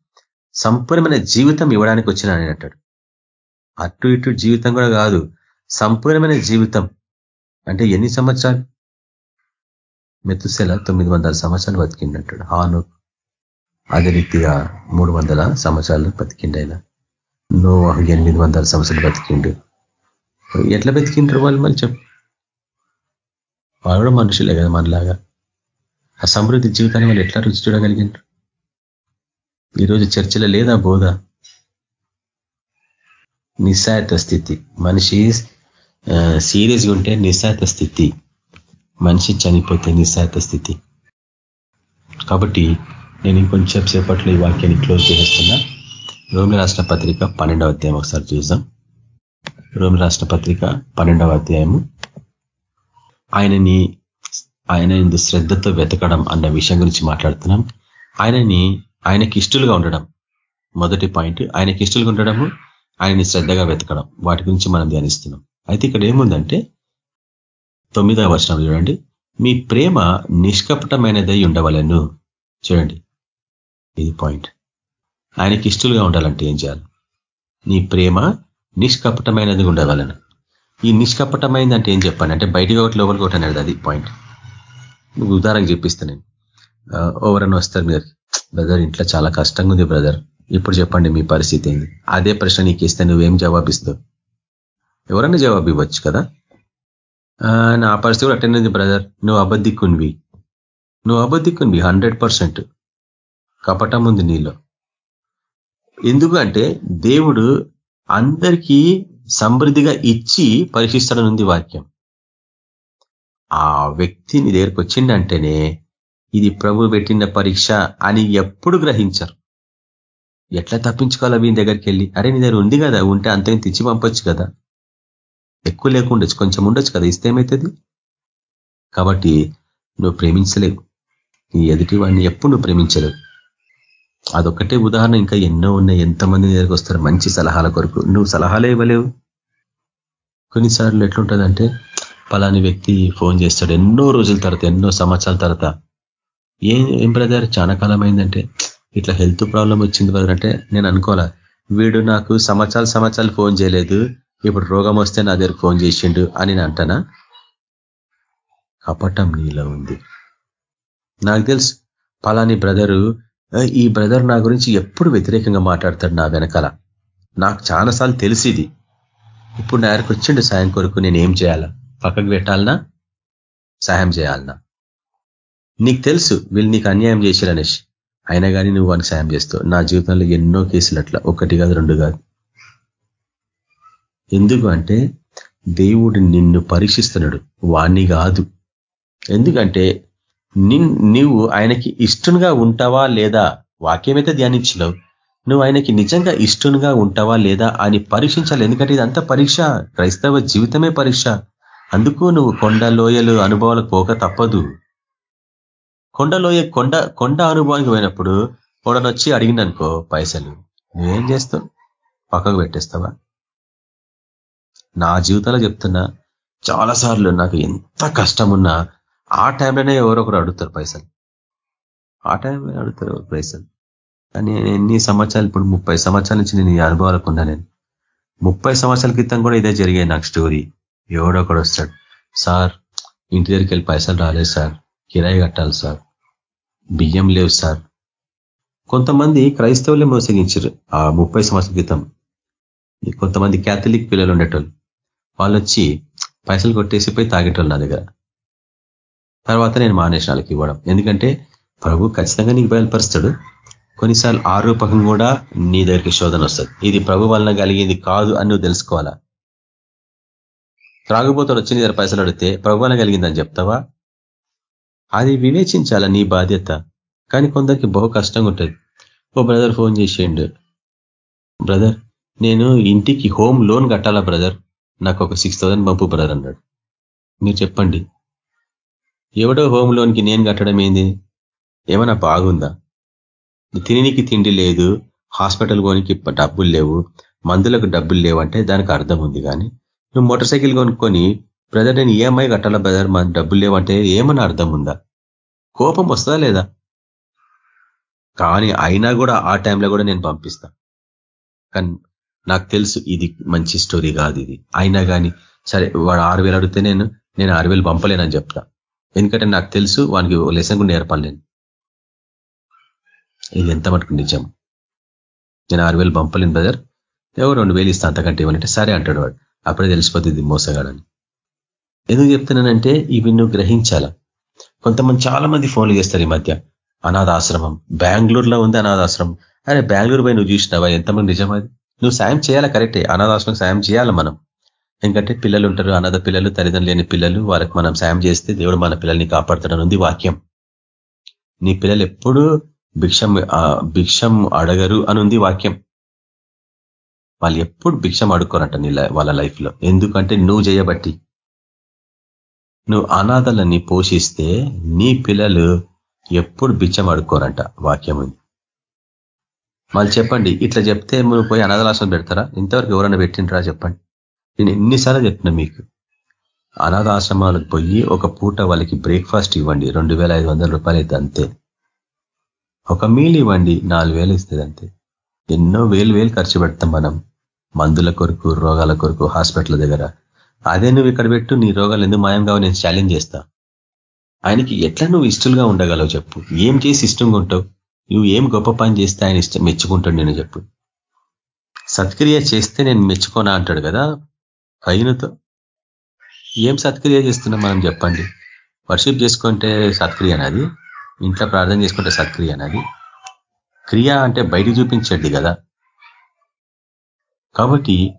సంపూర్ణమైన జీవితం ఇవ్వడానికి వచ్చిన ఆయన అంటాడు. అటు ఇటు జీవితం కూడా కాదు సంపూర్ణమైన జీవితం. అంటే ఎన్ని సంవత్సరాలు? మెతుసెల తొమ్మిది వందల సంవత్సరాలు బతికిండంటాడు హాను అదే రీతిగా మూడు వందల సంవత్సరాలు బతికిండు నో ఎనిమిది వందల సంవత్సరాలు బతికిండు. ఎట్లా బతికింటారు వాళ్ళు మళ్ళీ చెప్పు. వాళ్ళు కూడా మనుషులే కదా మనలాగా. ఆ సమృద్ధి జీవితాన్ని వాళ్ళు ఎట్లా రుచి చూడగలిగింటారు ఈరోజు చర్చలో లేదా బోధ? నిస్సాయత స్థితి. మనిషి సీరియస్గా ఉంటే నిస్సాయత స్థితి. మనిషి చనిపోతే నిస్సాయత స్థితి. కాబట్టి నేను ఇంకొంచెం సేపట్లో ఈ వాక్యాన్ని క్లోజ్ చేస్తున్నా. రోమి రాష్ట్ర పత్రిక పన్నెండవ అధ్యాయం ఒకసారి చూద్దాం. రోమి రాష్ట్ర పత్రిక పన్నెండవ అధ్యాయము ఆయనని ఆయన శ్రద్ధతో వెతకడం అన్న విషయం గురించి మాట్లాడుతున్నాం. ఆయనని ఆయనకి ఇష్టలుగా ఉండడం. మొదటి పాయింట్ ఆయనకి ఇష్టలుగా ఉండడము ఆయనని శ్రద్ధగా వెతకడం. వాటి గురించి మనం ధ్యానిస్తున్నాం. అయితే ఇక్కడ ఏముందంటే తొమ్మిదవ వర్షం చూడండి. మీ ప్రేమ నిష్కపటమైనదై ఉండవలను. చూడండి. ఇది పాయింట్. ఆయనకి ఇష్టలుగా ఉండాలంటే ఏం చేయాలి? నీ ప్రేమ నిష్కపటమైనది ఉండవలను. ఈ నిష్కపటమైంది అంటే ఏం చెప్పాను అంటే బయటగా ఒకటి లోపలికి ఒకటి అనేది అది పాయింట్ నువ్వు ఉదాహరణకు చెప్పిస్తా నేను. ఎవరన్నా వస్తారు మీరు బ్రదర్ ఇంట్లో చాలా కష్టంగా ఉంది బ్రదర్. ఇప్పుడు చెప్పండి మీ పరిస్థితి ఏంది? అదే ప్రశ్న నీకు ఇస్తే నువ్వేం జవాబిస్తావు ఎవరన్నా జవాబు ఇవ్వచ్చు కదా? నా పరిస్థితి కూడా అటెండ్ బ్రదర్. నువ్వు అబద్ధిక్కునివి నువ్వు అబద్ధిక్కునివి హండ్రెడ్ పర్సెంట్. కపటం ఉంది నీలో. ఎందుకంటే దేవుడు అందరికీ సమృద్ధిగా ఇచ్చి పరీక్షిస్తాడనుంది వాక్యం. ఆ వ్యక్తి నీ దగ్గరకు వచ్చిందంటేనే ఇది ప్రభు పెట్టిన పరీక్ష అని ఎప్పుడు గ్రహించరు. ఎట్లా తప్పించుకోవాలి వీని దగ్గరికి వెళ్ళి అరే నీ దగ్గర ఉంది కదా ఉంటే అంతని తెచ్చి పంపొచ్చు కదా. ఎక్కువ లేకుండొచ్చు కొంచెం ఉండొచ్చు కదా ఇస్తే ఏమవుతుంది కాబట్టి నువ్వు ప్రేమించలేవు. నీ ఎదుటి వాడిని ఎప్పుడు నువ్వు ప్రేమించలేవు. అదొక్కటే ఉదాహరణ. ఇంకా ఎన్నో ఉన్నాయి. ఎంతమంది దగ్గరికి వస్తారు? మంచి సలహాల కొరకు. నువ్వు సలహాలే ఇవ్వలేవు. కొన్నిసార్లు ఎట్లుంటుందంటే పలాని వ్యక్తి ఫోన్ చేస్తాడు. ఎన్నో రోజుల తర్వాత ఎన్నో సంవత్సరాల తర్వాత. ఏం ఏం బ్రదర్ చాలా కాలం అయిందంటే ఇట్లా హెల్త్ ప్రాబ్లం వచ్చింది బ్రదర్ అంటే నేను అనుకోవాలా వీడు నాకు సంవత్సరాలు సంవత్సరాలు ఫోన్ చేయలేదు. ఇప్పుడు రోగం వస్తే నా దగ్గర ఫోన్ చేసిండు అని నేను అంటానా? కపటం నీలో ఉంది. నాకు తెలుసు పలాని బ్రదరు ఈ బ్రదర్ నా గురించి ఎప్పుడు వ్యతిరేకంగా మాట్లాడతాడు నా వెనకాల? నాకు చాలాసార్లు తెలిసిది. ఇప్పుడు నా దగ్గరకు వచ్చిండు సాయం కొరకు నేను ఏం చేయాలా? పక్కకు పెట్టాలనా? సాయం చేయాలనా? నీకు తెలుసు వీళ్ళు నీకు అన్యాయం చేశారు అనేష్. అయినా కానీ నువ్వు వానికి సాయం చేస్తావు. నా జీవితంలో ఎన్నో కేసులు అట్లా. ఒకటి కాదు రెండు కాదు. ఎందుకు అంటే దేవుడు నిన్ను పరీక్షిస్తున్నాడు. వాణ్ణి కాదు. ఎందుకంటే నీవు ఆయనకి ఇష్టంగా ఉంటావా లేదా? వాక్యమైతే ధ్యానించలేవు. నువ్వు ఆయనకి నిజంగా ఇష్టంగా ఉంటావా లేదా అని పరీక్షించాలి. ఎందుకంటే ఇదంతా పరీక్ష. క్రైస్తవ జీవితమే పరీక్ష. అందుకు నువ్వు కొండ లోయలు అనుభవాలకు పోక తప్పదు. కొండలోయ కొండ కొండ అనుభవానికి పోయినప్పుడు పొడనొచ్చి అడిగిందనుకో పైసలు. నువ్వేం చేస్తావు? పక్కకు పెట్టేస్తావా? నా జీవితంలో చెప్తున్నా చాలాసార్లు నాకు ఎంత కష్టం ఉన్నా ఆ టైంలోనే ఎవరో ఒకరు అడుగుతారు పైసలు. ఆ టైంలో అడుగుతారు పైసలు. కానీ ఎన్ని సంవత్సరాలు ఇప్పుడు ముప్పై సంవత్సరాల నుంచి నేను ఈ అనుభవాలకు ఉన్నా నేను. ముప్పై సంవత్సరాల క్రితం కూడా ఇదే జరిగాయి నాకు స్టోరీ. ఎవడో ఒకడు వస్తాడు. సార్ ఇంటి దగ్గరికి వెళ్ళి పైసలు రాలేదు సార్. కిరాయి కట్టాలి సార్. బియ్యం లేవు సార్. కొంతమంది క్రైస్తవులే మోసగించారు ఆ ముప్పై సంవత్సరాల క్రితం. కొంతమంది క్యాథలిక్ పిల్లలు ఉండేటోళ్ళు. వాళ్ళు వచ్చి పైసలు కొట్టేసి పోయి తాగేటోళ్ళు నా దగ్గర. తర్వాత నేను మానేసిన వాళ్ళకి ఇవ్వడం. ఎందుకంటే ప్రభు ఖచ్చితంగా నీకు బయలుపరుస్తాడు. కొన్నిసార్లు ఆరూపకం కూడా నీ దగ్గరికి శోధన వస్తుంది. ఇది ప్రభు వలన కలిగింది కాదు అని నువ్వు తెలుసుకోవాలా? త్రాగుబోతాడు వచ్చి నీ దగ్గర పైసలు అడిగితే ప్రభు వలన కలిగిందని చెప్తావా? అది వివేచించాలా నీ బాధ్యత? కానీ కొందరికి బహు కష్టంగా ఉంటుంది. ఓ బ్రదర్ ఫోన్ చేసేయండు బ్రదర్ నేను ఇంటికి హోమ్ లోన్ కట్టాలా బ్రదర్? నాకు ఒక సిక్స్ పంపు బ్రదర్ అన్నాడు. మీరు చెప్పండి. ఎవడో హోమ్ లోన్కి నేను కట్టడం ఏంది ఏమైనా బాగుందా? తిననికి తిండి లేదు హాస్పిటల్ కోనికి డబ్బులు లేవు మందులకు డబ్బులు లేవంటే దానికి అర్థం ఉంది కానీ నువ్వు మోటార్ సైకిల్ కొనుక్కొని బ్రదర్ నేను ఈఎంఐ కట్టాలా బ్రదర్? మన డబ్బులు లేవంటే ఏమన్నా అర్థం ఉందా? కోపం వస్తుందా లేదా? కానీ అయినా కూడా ఆ టైంలో కూడా నేను పంపిస్తా. కానీ నాకు తెలుసు ఇది మంచి స్టోరీ కాదు ఇది. అయినా కానీ సరే వాడు ఆరు వేలు అడిగితే నేను నేను ఆరు వేలు పంపలేనని చెప్తా. ఎందుకంటే నాకు తెలుసు వానికి లెసన్ కూడా నేర్పాలి నేను ఇది ఎంత మటుకు నిజం? నేను ఆరు వేలు పంపలేను బ్రదర్ ఎవరు రెండు వేలు ఇస్తా అంతకంటే ఇవ్వనంటే సరే అంటాడు వాడు. అప్పుడే తెలిసిపోతుంది మోసగాడని. ఎందుకు చెప్తున్నానంటే ఇవి నువ్వు గ్రహించాలా. కొంతమంది చాలా మంది ఫోన్లు చేస్తారు ఈ మధ్య. అనాథాశ్రమం. బెంగళూరులో ఉంది అనాథాశ్రమం. అరే బెంగళూరు పోయి నువ్వు చూసినావా? ఎంతమంది నిజం అది? నువ్వు సాయం చేయాలా? కరెక్టే. అనాథాశ్రమం సాయం చేయాలి మనం? ఎందుకంటే పిల్లలు ఉంటారు అనాథ పిల్లలు తల్లిదండ్రులు లేని పిల్లలు వాళ్ళకి మనం సాయం చేస్తే దేవుడు మన పిల్లల్ని కాపాడుతాడని వాక్యం. నీ పిల్లలు ఎప్పుడూ భిక్షం భిక్షం అడగరు అని ఉంది వాక్యం. వాళ్ళు ఎప్పుడు భిక్షం అడుక్కోరంట నీ వాళ్ళ లైఫ్లో. ఎందుకంటే నువ్వు చేయబట్టి. నువ్వు అనాథలని పోషిస్తే నీ పిల్లలు ఎప్పుడు బిచ్చం అడుక్కోరంట వాక్యం ఉంది. వాళ్ళు చెప్పండి ఇట్లా చెప్తే నువ్వు పోయి అనాథలాసం పెడతారా? ఇంతవరకు ఎవరైనా పెట్టింటారా చెప్పండి. నేను ఎన్నిసార్లు చెప్పిన మీకు? అనాథాశ్రమాలకు పోయి ఒక పూట వాళ్ళకి బ్రేక్ఫాస్ట్ ఇవ్వండి రెండు రూపాయలు అయితే అంతే. ఒక మీల్ ఇవ్వండి నాలుగు వేలు ఇస్తుంది అంతే. ఎన్నో వేలు వేలు ఖర్చు పెడతాం మనం. మందుల కొరకు రోగాల కొరకు హాస్పిటల్ దగ్గర. అదే నువ్వు ఇక్కడ పెట్టు నీ రోగాలు ఎందుకు మాయం కావు నేను ఛాలెంజ్ చేస్తా. ఆయనకి ఎట్లా నువ్వు ఇష్టలుగా ఉండగలవు చెప్పు. ఏం చేసి ఇష్టంగా ఉంటావు? నువ్వు ఏం గొప్ప పని చేస్తే ఆయన ఇష్టం మెచ్చుకుంటాడు నేను చెప్పు. సత్క్రియ చేస్తే నేను మెచ్చుకోనా అంటాడు కదా? కయ్యనుతో ఏం సత్క్రియ చేస్తున్నాం మనం చెప్పండి? వర్షిప్ చేసుకుంటే సత్క్రియ అనేది ఇంట్లో ప్రార్థన చేసుకుంటే సత్క్రియ అనేది. క్రియ అంటే బయట చూపించండి కదా. కాబట్టి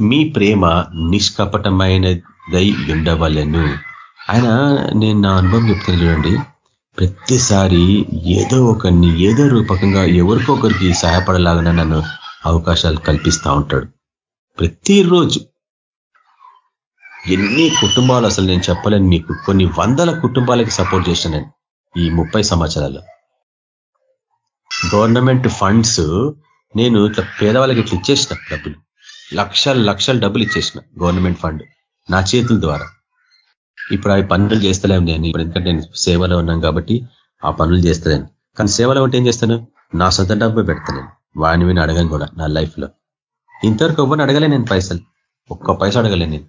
మీ ప్రేమ నిష్కపటమైనదై ఉండవలను. ఆయన నేను నా అనుభవం చెప్తాను చూడండి. ప్రతిసారి ఏదో ఒకరిని ఏదో రూపకంగా ఎవరికొకరికి సహాయపడలాగా నన్ను అవకాశాలు కల్పిస్తూ ఉంటాడు. ప్రతిరోజు. ఎన్ని కుటుంబాలు అసలు నేను చెప్పలేను మీకు కొన్ని వందల కుటుంబాలకి సపోర్ట్ చేసిన నేను ఈ ముప్పై సంవత్సరాలు గవర్నమెంట్ ఫండ్స్ నేను ఇట్లా పేదవాళ్ళకి ఇట్లా ఇచ్చేసిన డబ్బులు. లక్షల లక్షల డబ్బులు ఇచ్చేసిన గవర్నమెంట్ ఫండ్ నా చేతుల ద్వారా. ఇప్పుడు అవి పనులు చేస్తలేము నేను. ఇప్పుడు ఎందుకంటే నేను సేవలో ఉన్నాను కాబట్టి ఆ పనులు చేస్తలేను. కానీ సేవలో ఉంటే ఏం చేస్తాను? నా సొంత డబ్బు పెడతాను వాడిని విని అడగను కూడా నా లైఫ్లో. ఇంతవరకు ఎవరిని అడగలే నేను పైసలు. ఒక్క పైస అడగలే నేను.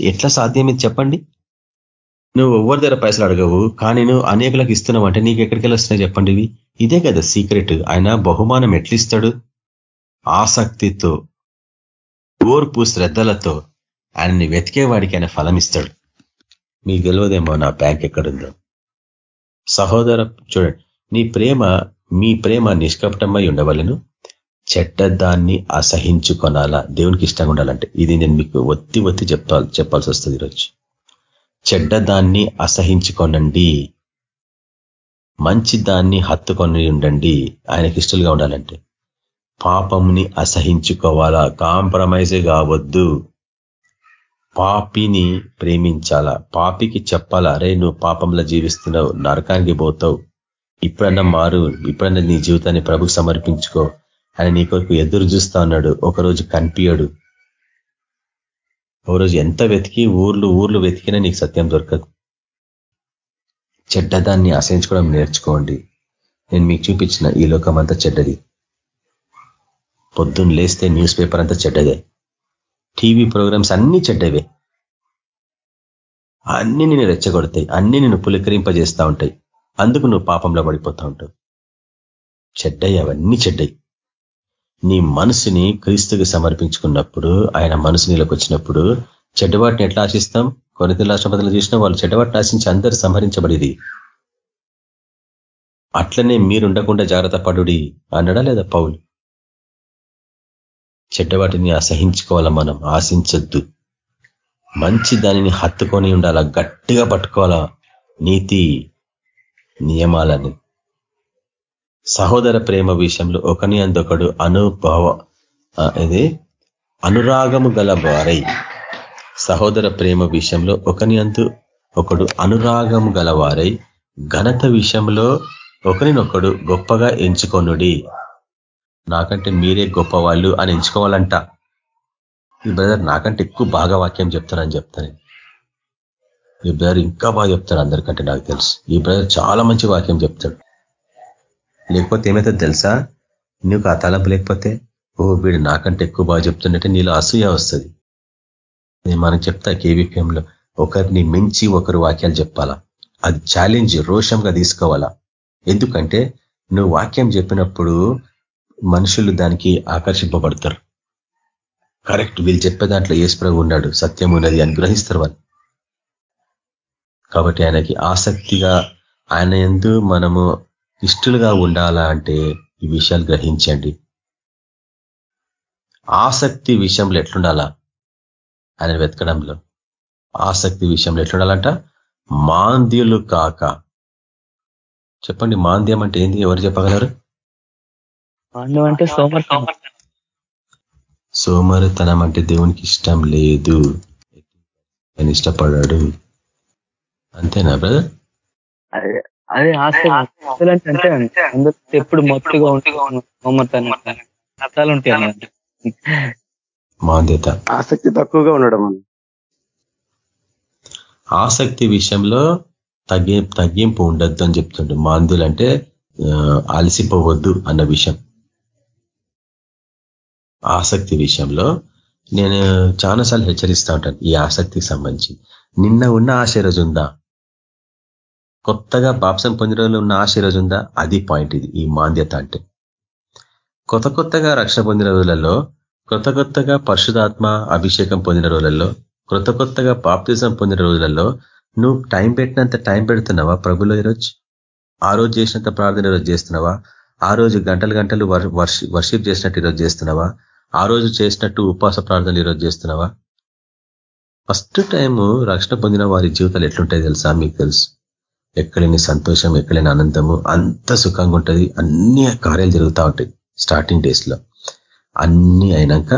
ఎట్లా సాధ్యం ఇది చెప్పండి? నువ్వు ఎవరి దగ్గర పైసలు అడగవు కానీ నువ్వు అనేకులకు ఇస్తున్నావు అంటే నీకు ఎక్కడికి వస్తున్నాయి చెప్పండి ఇవి? ఇదే కదా సీక్రెట్ ఆయన బహుమానం ఎట్లిస్తాడు? ఆసక్తితో ఓర్పు శ్రద్ధలతో ఆయనని వెతికేవాడికి ఆయన ఫలం ఇస్తాడు. మీకు తెలియదేమో నా బ్యాంక్ ఎక్కడుందో. సహోదర చూడండి నీ ప్రేమ మీ ప్రేమ నిష్కపటమై ఉండవలను. చెడ్డదాన్ని అసహించుకొనాలా? దేవునికి ఇష్టంగా ఉండాలంటే ఇది నేను మీకు ఒత్తి ఒత్తి చెప్పాలి చెప్పాల్సి వస్తుంది ఈరోజు. చెడ్డదాన్ని అసహించుకొనండి. మంచి దాన్ని హత్తుకొని ఉండండి. ఆయనకి ఇష్టలుగా ఉండాలంటే. పాపంని అసహించుకోవాలా? కాంప్రమైజే కావద్దు. పాపిని ప్రేమించాలా? పాపికి చెప్పాలా? అరే నువ్వు పాపంలో జీవిస్తున్నావు నరకానికి పోతావు. ఇప్పుడన్నా మారు ఇప్పుడన్నా నీ జీవితాన్ని ప్రభుకి సమర్పించుకో. అని నీ కొరకు ఎదురు చూస్తా ఉన్నాడు. ఒకరోజు కనిపించడు ఓ రోజు ఎంత వెతికి ఊర్లు ఊర్లు వెతికినా నీకు సత్యం దొరకదు. చెడ్డదాన్ని ఆశయించుకోవడం నేర్చుకోండి. నేను మీకు చూపించిన ఈ లోకం అంతా చెడ్డది. పొద్దున్న లేస్తే న్యూస్ పేపర్ అంతా చెడ్డదే. టీవీ ప్రోగ్రామ్స్ అన్ని చెడ్డవే. అన్ని నేను రెచ్చగొడతాయి. అన్ని నేను పులికరింపజేస్తూ ఉంటాయి. అందుకు నువ్వు పాపంలో పడిపోతూ ఉంటావు. చెడ్డయి అవన్నీ చెడ్డయి. నీ మనసుని క్రీస్తుకి సమర్పించుకున్నప్పుడు ఆయన మనసు నీళ్ళకి వచ్చినప్పుడు చెడ్డవాటిని ఎట్లా ఆశిస్తాం? కొన్ని రాష్ట్రపతులు చూసినా వాళ్ళు చెడ్డవాటిని ఆశించి అందరు సంహరించబడిది. అట్లనే మీరుండకుండా జాగ్రత్త పడుడి అన్నాడా లేదా పౌలు? చెడ్డవాటిని అసహించుకోవాలా మనం? ఆశించద్దు. మంచి దానిని హత్తుకొని ఉండాలా? గట్టిగా పట్టుకోవాలా? నీతి నియమాలని సహోదర ప్రేమ విషయంలో ఒకని అందొకడు అనుభవ ఇది అనురాగము గల వారై. సహోదర ప్రేమ విషయంలో ఒకని అందు ఒకడు అనురాగము గలవారై ఘనత విషయంలో ఒకరినొకడు గొప్పగా ఎంచుకొనుడి. నాకంటే మీరే గొప్పవాళ్ళు అని ఎంచుకోవాలంట. ఈ బ్రదర్ నాకంటే ఎక్కువ బాగా వాక్యం చెప్తారని చెప్తాను. ఈ బ్రదర్ ఇంకా బాగా చెప్తారు అందరికంటే నాకు తెలుసు. ఈ బ్రదర్ చాలా మంచి వాక్యం చెప్తాడు. లేకపోతే ఏమైతే తెలుసా? నువ్వు ఆ తలంపు లేకపోతే ఓ వీడు నాకంటే ఎక్కువ బాగా చెప్తున్నట్టే నీలో అసూయ వస్తుంది. నేను మనం చెప్తా కేవీపీఎంలో ఒకరిని మించి ఒకరు వాక్యాలు చెప్పాలా? అది ఛాలెంజ్ రోషంగా తీసుకోవాలా? ఎందుకంటే నువ్వు వాక్యం చెప్పినప్పుడు మనుషులు దానికి ఆకర్షింపబడతారు. కరెక్ట్ వీళ్ళు చెప్పే దాంట్లో ఏసుప్రభు ఉన్నాడు సత్యం ఉన్నది అని గ్రహిస్తారు వాళ్ళు. కాబట్టి ఆయనకి ఆసక్తిగా ఆయన ఎందు మనము ఇష్టలుగా ఉండాలా అంటే ఈ విషయాలు గ్రహించండి. ఆసక్తి విషయంలో ఎట్లుండాలా ఆయన వెతకడంలో? ఆసక్తి విషయంలో ఎట్లుండాలంట? మాంద్యులు కాక. చెప్పండి మాంద్యం అంటే ఏంది? ఎవరు చెప్పగలరు? సోమరితనం. అంటే దేవునికి ఇష్టం లేదు. ఆయన ఇష్టపడాడు? అంతేనా బ్రదర్? అదే ఆస్తులు అంటే అందరూ ఎప్పుడు మొత్తుగా అర్థాలు ఉంటాయి. ఆసక్తి తక్కువగా ఉండడం ఆసక్తి విషయంలో తగ్గి తగ్గింపు ఉండద్దు అని చెప్తుండ్రు మాందులు అంటే అలసిపోవద్దు అన్న విషయం. ఆసక్తి విషయంలో నేను చాలాసార్లు హెచ్చరిస్తూ ఉంటాను ఈ ఆసక్తికి సంబంధించి. నిన్న ఉన్న ఆశ రోజు ఉందా? కొత్తగా బాప్సం పొందిన రోజులు ఉన్న ఆశ ఈరోజు ఉందా అది పాయింట్ ఇది. ఈ మాంద్యత అంటే. కొత్త కొత్తగా రక్షణ పొందిన రోజులలో కొత్త కొత్తగా పరిశుధాత్మ అభిషేకం పొందిన రోజులలో కొత్త కొత్తగా బాప్తిజం పొందిన రోజులలో నువ్వు టైం పెట్టినంత టైం పెడుతున్నావా ప్రభులో ఈరోజు? ఆ రోజు చేసినంత ప్రార్థన ఈరోజు చేస్తున్నావా? ఆ రోజు గంటలు గంటలు వర్షిప్ చేసినట్టు ఈరోజు చేస్తున్నావా? ఆ రోజు చేసినట్టు ఉపవాస ప్రార్థనలు ఈరోజు చేస్తున్నావా? ఫస్ట్ టైము రక్షణ పొందిన వారి జీవితాలు ఎట్లుంటాయి తెలుసా? మీకు తెలుసు. ఎక్కడైనా సంతోషం ఎక్కడైనా ఆనందము అంత సుఖంగా ఉంటుంది. అన్ని కార్యాలు జరుగుతూ ఉంటాయి స్టార్టింగ్ డేస్లో. అన్ని అయినాక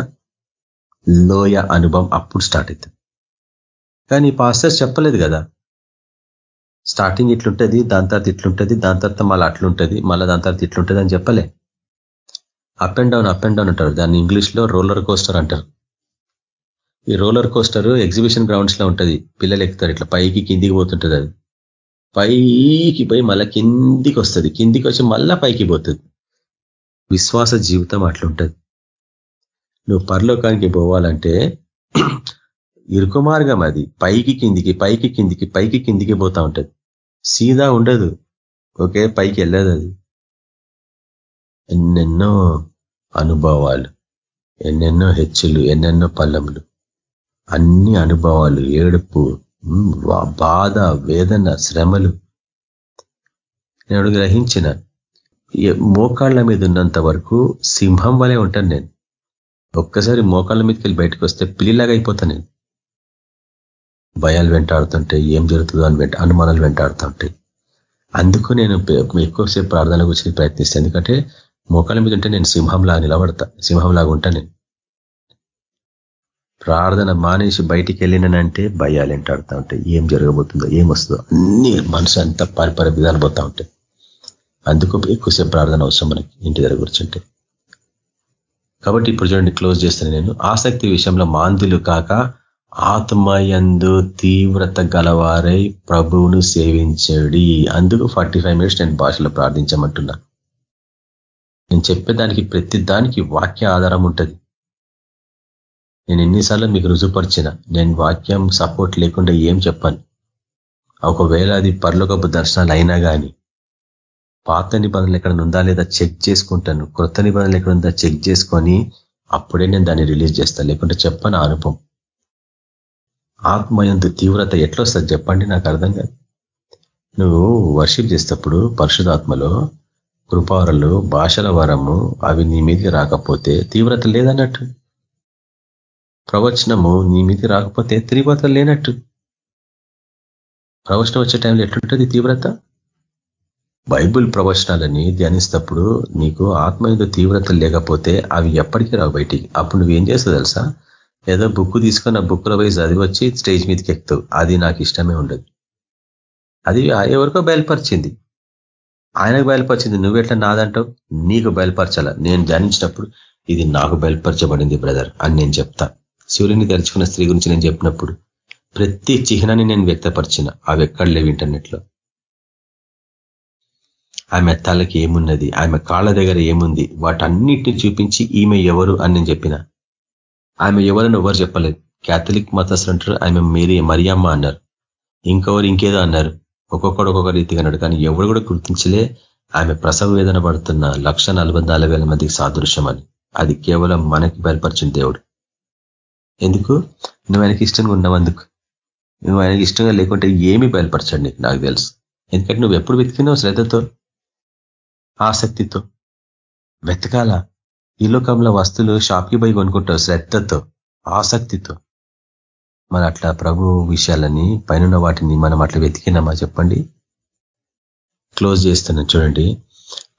లోయ అనుభవం అప్పుడు స్టార్ట్ అవుతుంది కానీ పాస్టర్స్ చెప్పలేదు కదా. స్టార్టింగ్ ఇట్లుంటుంది దాని తర్వాత ఇట్లుంటది దాని తర్వాత మళ్ళీ అట్లుంటుంది మళ్ళీ దాని తర్వాత ఇట్లుంటుంది అని చెప్పలే. Up and down up and down అంటారు దాన్ని ఇంగ్లీష్లో రోలర్ కోస్టర్ అంటారు. ఈ రోలర్ కోస్టర్ ఎగ్జిబిషన్ గ్రౌండ్స్లో ఉంటది. పిల్లలు ఎక్కుతారు ఇట్లా. పైకి కిందికి పోతుంటుంది అది. పైకి పోయి మళ్ళీ కిందికి వస్తుంది కిందికి వచ్చి మళ్ళా పైకి పోతుంది. విశ్వాస జీవితం అట్లుంటుంది. నువ్వు పరలోకానికి పోవాలంటే ఇరుకు మార్గం అది. పైకి కిందికి పైకి కిందికి పైకి కిందికి పోతా ఉంటుంది. సీదా ఉండదు. ఓకే పైకి వెళ్ళదు అది. ఎన్నెన్నో అనుభవాలు ఎన్నెన్నో హెచ్చులు ఎన్నెన్నో పల్లములు అన్ని అనుభవాలు ఏడుపు బాధ వేదన శ్రమలు. నేను గ్రహించిన మోకాళ్ళ మీద ఉన్నంత వరకు సింహం వలె ఉంటాను నేను. ఒక్కసారి మోకాళ్ళ మీదకి వెళ్ళి బయటకు వస్తే పిల్లిలాగా అయిపోతాను నేను. భయాలు వెంటాడుతుంటే ఏం జరుగుతుందో అని వెంట అనుమానాలు వెంటాడుతుంటాయి అందుకు నేను ఎక్కువసేపు ప్రార్థనల గురించి ప్రయత్నిస్తాను. ఎందుకంటే మోకాళ్ళ మీద ఉంటే నేను సింహంలాగా నిలబడతా సింహంలాగా ఉంటా నేను. ప్రార్థన మానేసి బయటికి వెళ్ళినంటే భయాలు వెంటాడుతూ ఉంటాయి. ఏం జరగబోతుందో ఏం వస్తుందో అన్ని మనసు అంతా పరిపర విధాలు పోతా ఉంటాయి. అందుకు ఎక్కువసేపు ప్రార్థన అవసరం మనకి ఇంటి దగ్గర కూర్చుంటే. కాబట్టి ఇప్పుడు చూడండి క్లోజ్ చేస్తాను నేను. ఆసక్తి విషయంలో మాందులు కాక ఆత్మయందు తీవ్రత గలవారై ప్రభువును సేవించడి. అందుకు ఫార్టీ ఫైవ్ మినిట్స్ నేను భాషలో ప్రార్థించమంటున్నా. నేను చెప్పేదానికి ప్రతి దానికి వాక్య ఆధారం ఉంటుంది. నేను ఎన్నిసార్లు మీకు రుజుపరిచిన నేను వాక్యం సపోర్ట్ లేకుండా ఏం చెప్పాను. ఒకవేళ అది పర్లోకపు దర్శనాలు అయినా కానీ పాత నిబంధనలు ఎక్కడ ఉందా లేదా చెక్ చేసుకుంటాను. కొత్త నిబంధనలు ఎక్కడ ఉందా చెక్ చేసుకొని అప్పుడే నేను దాన్ని రిలీజ్ చేస్తాను లేకుంటే చెప్పను అనుభవం. ఆత్మయంత తీవ్రత ఎట్లొస్తుంది చెప్పండి నాకు అర్థం కాదు. నువ్వు వర్షిప్ చేసేటప్పుడు పరిశుధాత్మలో కృపారలు భాషల వరము అవి నీ మీదకి రాకపోతే తీవ్రత లేదన్నట్టు. ప్రవచనము నీ మీదకి రాకపోతే తీవ్రత లేనట్టు. ప్రవచనం వచ్చే టైంలో ఎట్లుంటుంది తీవ్రత? బైబుల్ ప్రవచనాలని ధ్యానిస్తప్పుడు నీకు ఆత్మయుధ తీవ్రత లేకపోతే అవి ఎప్పటికీ రావు బయటికి. అప్పుడు నువ్వేం చేస్తావు తెలుసా? ఏదో బుక్ తీసుకొని ఆ బుక్లో పోయి చదివచ్చి స్టేజ్ మీదకి ఎక్కుతావు. అది నాకు ఇష్టమే ఉండదు. అది ఎవరికో బయలుపరిచింది. ఆయనకు బయలుపరిచింది. నువ్వెట్లా నాదంటావు? నీకు బయలుపరచాల. నేను ధ్యానించినప్పుడు ఇది నాకు బయలుపరచబడింది బ్రదర్ అని నేను చెప్తా. సూర్యుని తెరుచుకున్న స్త్రీ గురించి నేను చెప్పినప్పుడు ప్రతి చిహ్నాన్ని నేను వ్యక్తపరిచిన. అవి ఎక్కడ లేవు ఇంటర్నెట్లో. ఆమె తలకి ఏమున్నది? ఆమె కాళ్ళ దగ్గర ఏముంది? వాటన్నిటిని చూపించి ఈమె ఎవరు అని నేను చెప్పిన. ఆమె ఎవరని ఎవరు చెప్పలేదు. క్యాథలిక్ మతస్థులు అంటారు ఆమె మేరీ మరియమ్మ అన్నారు. ఇంకెవరు ఇంకేదో అన్నారు. ఒక్కొక్కడు ఒక్కొక్క రీతిగా అన్నాడు. కానీ ఎవరు కూడా గుర్తించలే ఆమె ప్రసవ వేదన పడుతున్న లక్ష మందికి సాదృశ్యం అని. అది కేవలం మనకి బయలుపరిచిన దేవుడు. ఎందుకు? నువ్వు ఆయనకి ఇష్టంగా ఉన్నవందుకు నువ్వు ఆయనకి ఇష్టంగా లేకుంటే ఏమి బయలుపరచండి నీకు నాకు తెలుసు. ఎందుకంటే నువ్వు ఎప్పుడు వెతికినావు శ్రద్ధతో ఆసక్తితో? వెతకాల? ఈ లోకంలో వస్తువులు షాప్కి పోయి కొనుక్కుంటావు శ్రద్ధతో ఆసక్తితో? మన అట్లా ప్రభు విషయాలని పైన వాటిని మనం అట్లా వెతికినామా చెప్పండి. క్లోజ్ చేస్తున్నాం చూడండి.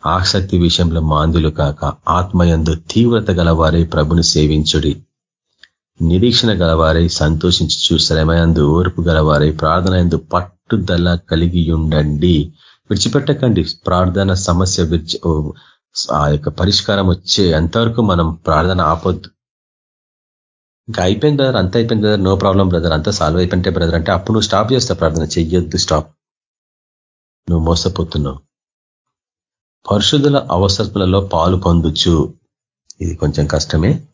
ఆసక్తి విషయంలో మాందులు కాక ఆత్మయందు తీవ్రత గలవారై ప్రభుని సేవించుడి. నిరీక్షణ గలవారై సంతోషించు శ్రమయందు ఓర్పు గలవారై ప్రార్థన ఎందు పట్టుదల కలిగి ఉండండి విడిచిపెట్టకండి. ప్రార్థన సమస్య ఆ యొక్క పరిష్కారం వచ్చే ఎంతవరకు మనం ప్రార్థన ఆపొద్దు. ఇంకా అయిపోయింది బ్రదర్ అంత అయిపోయింది బ్రదర్ నో ప్రాబ్లం బ్రదర్ అంతా సాల్వ్ అయిపోయింటే బ్రదర్ అంటే అప్పుడు నువ్వు స్టాప్ చేస్తావు ప్రార్థన చెయ్యొద్దు స్టాప్. నువ్వు మోసపోతున్నావు. పరిశుద్ధుల అవసరములలో పాలు పొందుచు. ఇది కొంచెం కష్టమే.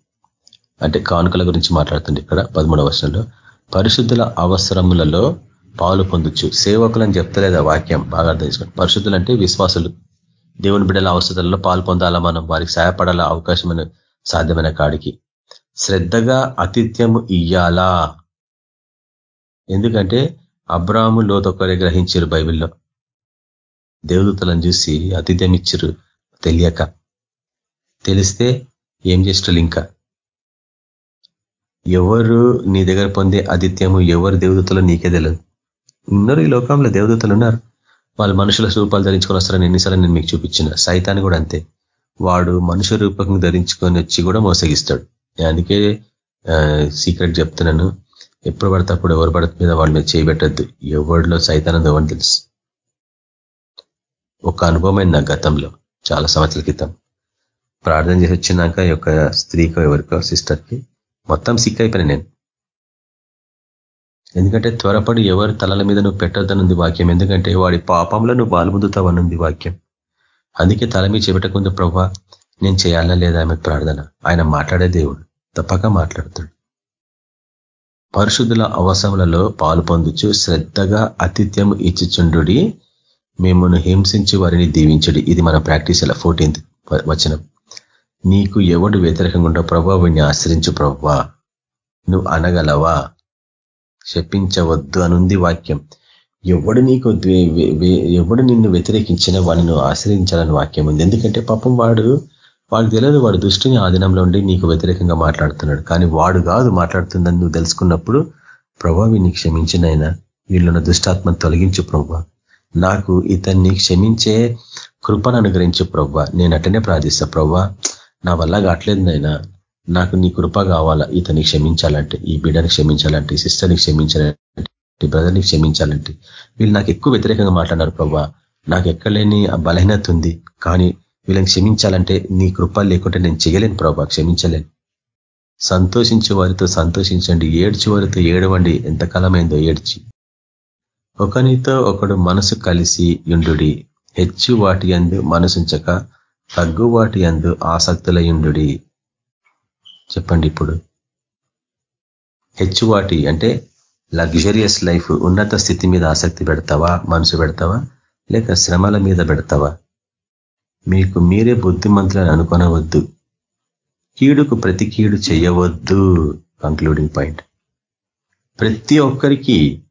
అంటే కానుకల గురించి మాట్లాడుతుంది ఇక్కడ పదమూడవ వర్షంలో పరిశుద్ధుల అవసరములలో పాలు పొందొచ్చు సేవకులు అని చెప్తలేదు ఆ వాక్యం బాగా అర్థం చేసుకోండి. పరిశుద్ధులు అంటే విశ్వాసులు. దేవుని బిడ్డల అవసరాలలో పాలు పొందాలా మనం? వారికి సహాయపడాల? అవకాశమైన సాధ్యమైన కాడికి. శ్రద్ధగా ఆతిథ్యము ఇయ్యాలా? ఎందుకంటే అబ్రాహము లోతొక్కరే గ్రహించారు బైబిల్లో. దేవదూతలను చూసి ఆతిథ్యం ఇచ్చారు తెలియక. తెలిస్తే ఏం చేస్తారు ఇంకా ఎవరు నీ దగ్గర పొందే ఆదిత్యము ఎవరు దేవదతలో నీకే తెలియదు ఉన్నారు ఈ లోకంలో దేవదూతలు ఉన్నారు. వాళ్ళు మనుషుల రూపాలు ధరించుకొని వస్తారని ఎన్నిసార్లు నేను మీకు చూపించిన. సైతాన్ని కూడా అంతే. వాడు మనుషు రూపకం ధరించుకొని వచ్చి కూడా మోసగిస్తాడు. అందుకే సీక్రెట్ చెప్తున్నాను. ఎప్పుడు పడితే అప్పుడు ఎవరు పడితే మీద వాళ్ళ మీద చేయబెట్టద్దు ఎవరిలో సైతానం ఎవరిని తెలుసు. ఒక అనుభవమైన నా గతంలో చాలా సంవత్సరాల క్రితం. ప్రార్థన చేసి వచ్చినాక ఈ యొక్క స్త్రీకో ఎవరికో సిస్టర్కి మొత్తం సిక్ అయిపోయినా నేను. ఎందుకంటే త్వరపడి ఎవరు తలల మీద నువ్వు పెట్టొద్దనుంది వాక్యం. ఎందుకంటే వాడి పాపంలో నువ్వు బాలుముదుతావనుంది వాక్యం. అందుకే తల మీద చెబెట్టకుంది ప్రభా. నేను చేయాలా లేదా ఆమె ప్రార్థన? ఆయన మాట్లాడే దేవుడు. తప్పక మాట్లాడుతాడు. పరిశుద్ధుల అవసరములలో పాలు పొందుచు శ్రద్ధగా అతిథ్యం ఇచ్చిచుండు మేమును హింసించి వారిని దీవించడు. ఇది మన ప్రాక్టీస్ అలా. ఫోర్టీన్త్ వచనం. నీకు ఎవడు వ్యతిరేకంగా ఉండవు ప్రభా వీడిని ఆశ్రయించు ప్రభా. నువ్వు అనగలవా? శపించవద్దు అనుంది వాక్యం. ఎవడు నీకు ఎవడు నిన్ను వ్యతిరేకించిన వాడిని నువ్వు ఆశ్రయించాలని వాక్యం ఉంది. ఎందుకంటే పాపం వాడు వాడికి తెలియదు వాడు దృష్టిని ఆధీనంలో ఉండి నీకు వ్యతిరేకంగా మాట్లాడుతున్నాడు. కానీ వాడు కాదు మాట్లాడుతుందని నువ్వు తెలుసుకున్నప్పుడు ప్రభా వీడిని క్షమించినైనా వీళ్ళున్న దుష్టాత్మను తొలగించు ప్రభా. నాకు ఇతన్ని క్షమించే కృపను అనుగ్రహించు ప్రభా. నేను అట్టనే ప్రార్థిస్తా ప్రభా. నా వల్ల కావట్లేదు నైనా నాకు నీ కృప కావాలా. ఇతని క్షమించాలంటే ఈ బిడ్డని క్షమించాలంటే ఈ సిస్టర్ని క్షమించాలంటే ఈ బ్రదర్ని క్షమించాలంటే. వీళ్ళు నాకు ఎక్కువ వ్యతిరేకంగా మాట్లాడారు ప్రభా. నాకు ఎక్కలేని బలహీనత ఉంది. కానీ వీళ్ళని క్షమించాలంటే నీ కృప లేకుంటే నేను చేయలేను ప్రభా. క్షమించలేను. సంతోషించే వారితో సంతోషించండి. ఏడ్చి వారితో ఏడవండి. ఎంతకాలమైందో ఏడ్చి. ఒకనితో ఒకడు మనసు కలిసి యుండు హెచ్చు వాటి అందు మనసుంచక తగ్గు వాటి అందు ఆసక్తులయుండు చెప్పండి ఇప్పుడు. హెచ్చు వాటి అంటే లగ్జరియస్ లైఫ్ ఉన్నత స్థితి మీద ఆసక్తి పెడతావా మనసు పెడతావా లేక శ్రమల మీద పెడతావా? మీకు మీరే బుద్ధిమంతులను అనుకొనవద్దు. కీడుకు ప్రతి కీడు చేయవద్దు. కంక్లూడింగ్ పాయింట్ ప్రతి ఒక్కరికి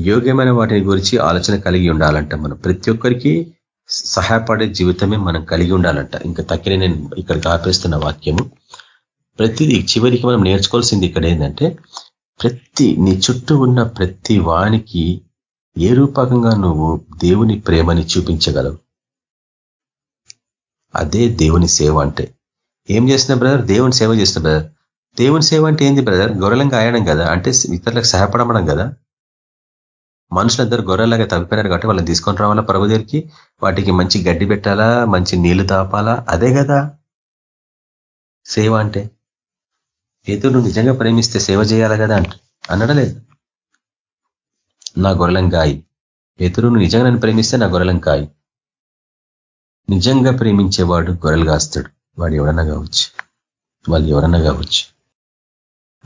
యోగ్యమైన వాటిని గురించి ఆలోచన కలిగి ఉండాలంట మనం. ప్రతి ఒక్కరికి సహాయపడే జీవితమే మనం కలిగి ఉండాలంట. ఇంకా తక్కిన నేను ఇక్కడికి ఆపేస్తున్న వాక్యము. ప్రతిదీ చివరికి మనం నేర్చుకోవాల్సింది ఇక్కడ ఏంటంటే ప్రతి నీ చుట్టూ ఉన్న ప్రతి వానికి ఏ రూపకంగా నువ్వు దేవుని ప్రేమని చూపించగలవు? అదే దేవుని సేవ అంటే. ఏం చేసిన బ్రదర్? దేవుని సేవ చేస్తున్న బ్రదర్. దేవుని సేవ అంటే ఏంది బ్రదర్? గొర్రెలంగా ఆయడం కదా? అంటే ఇతరులకు సహాయపడమడం కదా? మనుషులందరూ గొర్రెలాగా తప్పిపోయినారు కాబట్టి వాళ్ళని తీసుకొని రావాలా ప్రభు దగ్గరికి? వాటికి మంచి గడ్డి పెట్టాలా? మంచి నీళ్ళు తాపాలా? అదే కదా. సేవ అంటే. ఏదో నువ్వు నిజంగా ప్రేమిస్తే సేవ చేయాలా కదా అంట. అనడలేదు నా గొర్రెలం కాయి. ఏతురు నువ్వు నిజంగా నన్ను ప్రేమిస్తే నా గొర్రెలం కాయి. నిజంగా ప్రేమించేవాడు గొర్రెలు కాస్తాడు. వాడు ఎవరన్నా కావచ్చు. వాళ్ళు ఎవరన్నా కావచ్చు.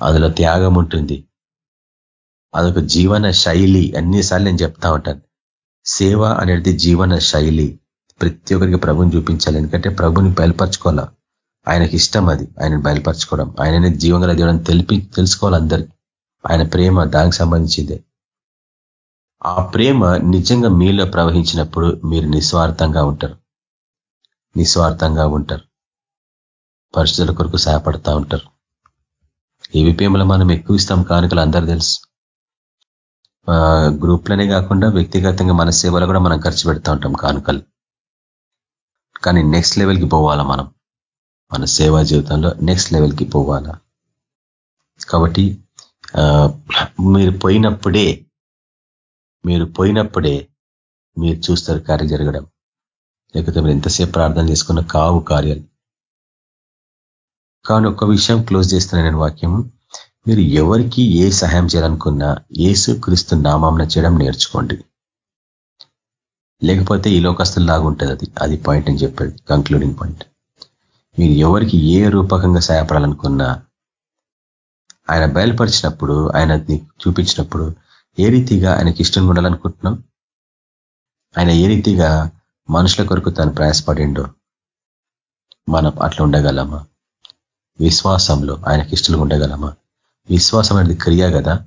అందులో త్యాగం ఉంటుంది. అదొక జీవన శైలి. అన్నిసార్లు నేను చెప్తా ఉంటాను. సేవ అనేది జీవన శైలి. ప్రతి ఒక్కరికి ప్రభుని చూపించాలి. ఎందుకంటే ప్రభుని బయలుపరచుకోవాలా? ఆయనకి ఇష్టం అది. ఆయన బయలుపరచుకోవడం. ఆయననే జీవంగా దేవుడని తెలిపి తెలుసుకోవాలి అందరు ఆయన ప్రేమ దానికి సంబంధించిందే. ఆ ప్రేమ నిజంగా మీలో ప్రవహించినప్పుడు మీరు నిస్వార్థంగా ఉంటారు. నిస్వార్థంగా ఉంటారు. పరిస్థితుల కొరకు సహాయపడతా ఉంటారు. ఏవి ప్రేమలో మనం ఎక్కువ ఇస్తాం కానుకలు? అందరూ తెలుసు. గ్రూప్లోనే కాకుండా వ్యక్తిగతంగా మన సేవలో కూడా మనం ఖర్చు పెడతా ఉంటాం కానుకలు. కానీ నెక్స్ట్ లెవెల్కి పోవాలా మనం? మన సేవా జీవితంలో నెక్స్ట్ లెవెల్కి పోవాలా? కాబట్టి మీరు పోయినప్పుడే మీరు పోయినప్పుడే మీరు చూస్తారు కార్యం జరగడం. లేకపోతే మీరు ఎంతసేపు ప్రార్థన చేసుకున్న కావు కార్యాలు. కానీ ఒక విషయం క్లోజ్ చేస్తున్నా నేను వాక్యం మీరు ఎవరికి ఏ సహాయం చేయాలనుకున్నా ఏసు క్రీస్తు నామాంన చేయడం నేర్చుకోండి. లేకపోతే ఈ లోకస్తులు లాగా ఉంటుంది అది. అది పాయింట్ అని చెప్పాడు కంక్లూడింగ్ పాయింట్ మీరు ఎవరికి ఏ రూపకంగా సహాయపడాలనుకున్నా ఆయన బయలుపరిచినప్పుడు ఆయన చూపించినప్పుడు ఏ రీతిగా ఆయనకి ఇష్టంగా ఉండాలనుకుంటున్నాం? ఆయన ఏ రీతిగా మనుషుల కొరకు తను ప్రయాసపడిండో మనం అట్లా ఉండగలమా? విశ్వాసంలో ఆయనకి ఇష్టంగా ఉండగలమా? విశ్వాసం అనేది క్రియ కదా.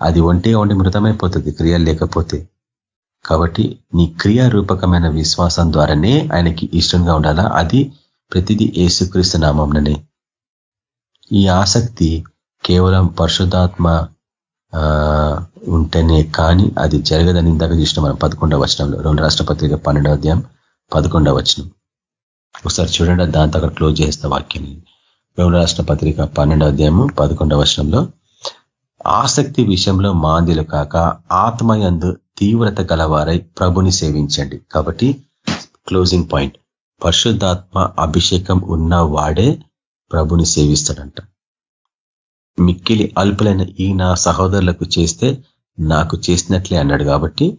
అది ఒంటిగా ఉండి మృతమైపోతుంది క్రియ లేకపోతే. కాబట్టి నీ క్రియారూపకమైన విశ్వాసం ద్వారానే ఆయనకి ఇష్టంగా ఉండాలా? అది ప్రతిదీ ఏసుక్రీస్తు నామంననే ఈ ఆసక్తి కేవలం పరిశుద్ధాత్మ ఉంటేనే కానీ అది జరగదని ఇందాక చూసిన మనం పదకొండవ వచనంలో. రెండు రాష్ట్రపత్రిక పన్నెండవ అధ్యాయం పదకొండవ వచనం. ఒకసారి చూడండి దాంతో అక్కడ క్లోజ్ చేస్తా వాక్యాన్ని. రెండు రాష్ట్ర పత్రిక పన్నెండవ అధ్యాయము పదకొండవ వర్షంలో ఆసక్తి విషయంలో మాందిలు కాక ఆత్మయందు తీవ్రత గలవారై ప్రభుని సేవించండి. కాబట్టి క్లోజింగ్ పాయింట్ పరిశుద్ధాత్మ అభిషేకం ఉన్న వాడే ప్రభుని సేవిస్తాడంట. మిక్కిలి అల్పులైన ఈ నా సహోదరులకు చేస్తే నాకు చేసినట్లే అన్నాడు కాబట్టి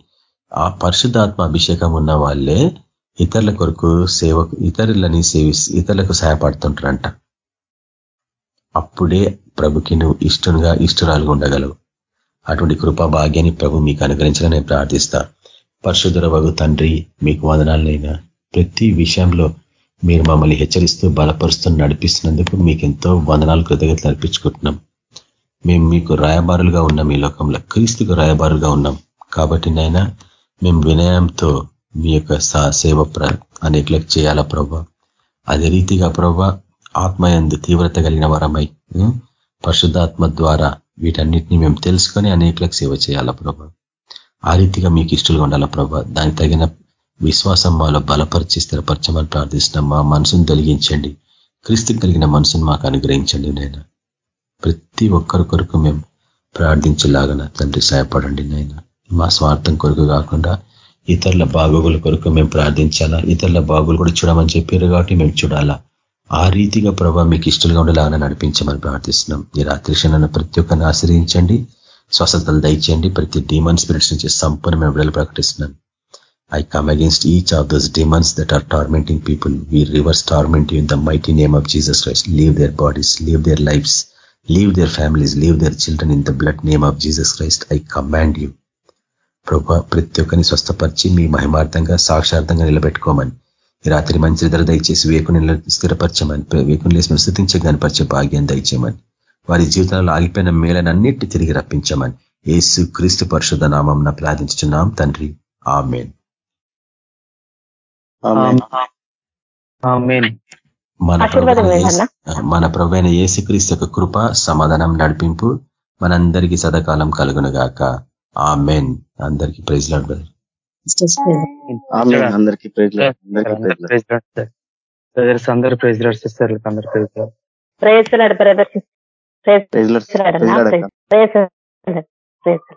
ఆ పరిశుద్ధాత్మ అభిషేకం ఉన్న వాళ్ళే ఇతరుల కొరకు సేవ ఇతరులని సేవి ఇతరులకు సహాయపడుతుంటారంట. అప్పుడే ప్రభుకి నువ్వు ఇష్టంగా ఇష్టరాలుగా ఉండగలవు. అటువంటి కృపా భాగ్యాన్ని ప్రభు మీకు అనుగ్రహించాలని నేను ప్రార్థిస్తా. పరిశుద్ధర వగు తండ్రి మీకు వదనాలనైనా ప్రతి విషయంలో మీరు మమ్మల్ని హెచ్చరిస్తూ బలపరుస్తూ నడిపిస్తున్నందుకు మీకు ఎంతో వందనాలు కృతజ్ఞతలు అర్పించుకుంటున్నాం. మేము మీకు రాయబారులుగా ఉన్నాం. ఈ లోకంలో క్రీస్తుకు రాయబారులుగా ఉన్నాం. కాబట్టి నైనా మేము వినయంతో మీ యొక్క సేవ అనేకలకు చేయాలా ప్రభా? అదే రీతిగా ప్రభా ఆత్మయందు తీవ్రత కలిగిన వరమై పరిశుద్ధాత్మ ద్వారా వీటన్నిటిని మేము తెలుసుకొని అనేకలకు సేవ చేయాలా ప్రభా? ఆ రీతిగా మీకు ఇష్టలుగా ఉండాలా ప్రభా? దానికి తగిన విశ్వాసం మాలో బలపరిచి స్థిరపరచమని ప్రార్థిస్తున్నాం మా మనసును తొలగించండి. క్రీస్తు కలిగిన మనసును మాకు అనుగ్రహించండి నేను ప్రతి ఒక్కరి కొరకు మేము ప్రార్థించేలాగా తండ్రి సహాయపడండి నాయన. మా స్వార్థం కొరకు కాకుండా ఇతరుల బాగోగుల కొరకు మేము ప్రార్థించాలా? ఇతరుల బాగులు కూడా చూడమని చెప్పారు కాబట్టి మేము చూడాలా? ఆ రీతిగా ప్రభావ మీకు ఇష్టలుగా ఉండేలాగా నడిపించమని ప్రార్థిస్తున్నాం. ఈ రాత్రి క్షణాన్ని ప్రతి ఒక్కరిని ఆశ్రయించండి. స్వస్థతలు దయచేయండి. ప్రతి డిమాన్ స్పిరిట్స్ నుంచి సంపూర్ణమైన విడుదల ప్రకటిస్తున్నాను. I come against each of those demons that are tormenting people we reverse torment in the mighty name of Jesus Christ leave their bodies leave their lives leave their families leave their children in the blood name of Jesus Christ I command you ప్రభా ప్రతి ఒక్కరిని స్వస్థపరిచి మీ మహిమార్థంగా సాక్షార్థంగా నిలబెట్టుకోమని రాత్రి మంచి నిద్ర దయచేసి వేకుని స్థిరపరచమని వేకుని లేసి స్థుతించే కనపరిచే భాగ్యం దయచేయమని వారి జీవితాలలో ఆగిపోయిన మేలనన్నిటి తిరిగి రప్పించమని ఏసు క్రీస్తు పరిశుద్ధ నామం ప్రార్థించున్నాం తండ్రి. ఆమెన్. మన మన ప్రభైన ఏసుక్రీస్తు యొక్క కృప సమాధానం నడిపింపు మనందరికీ సదాకాలం కలుగును గాక ఆ మెన్ అందరికీ ప్రైజ్ లాడ్ అందరికీ ప్రైజ్ అందరు ప్రైజ్ లాడ్ సిస్టర్ అందరు praise Lord praise Lord brother praise Lord praise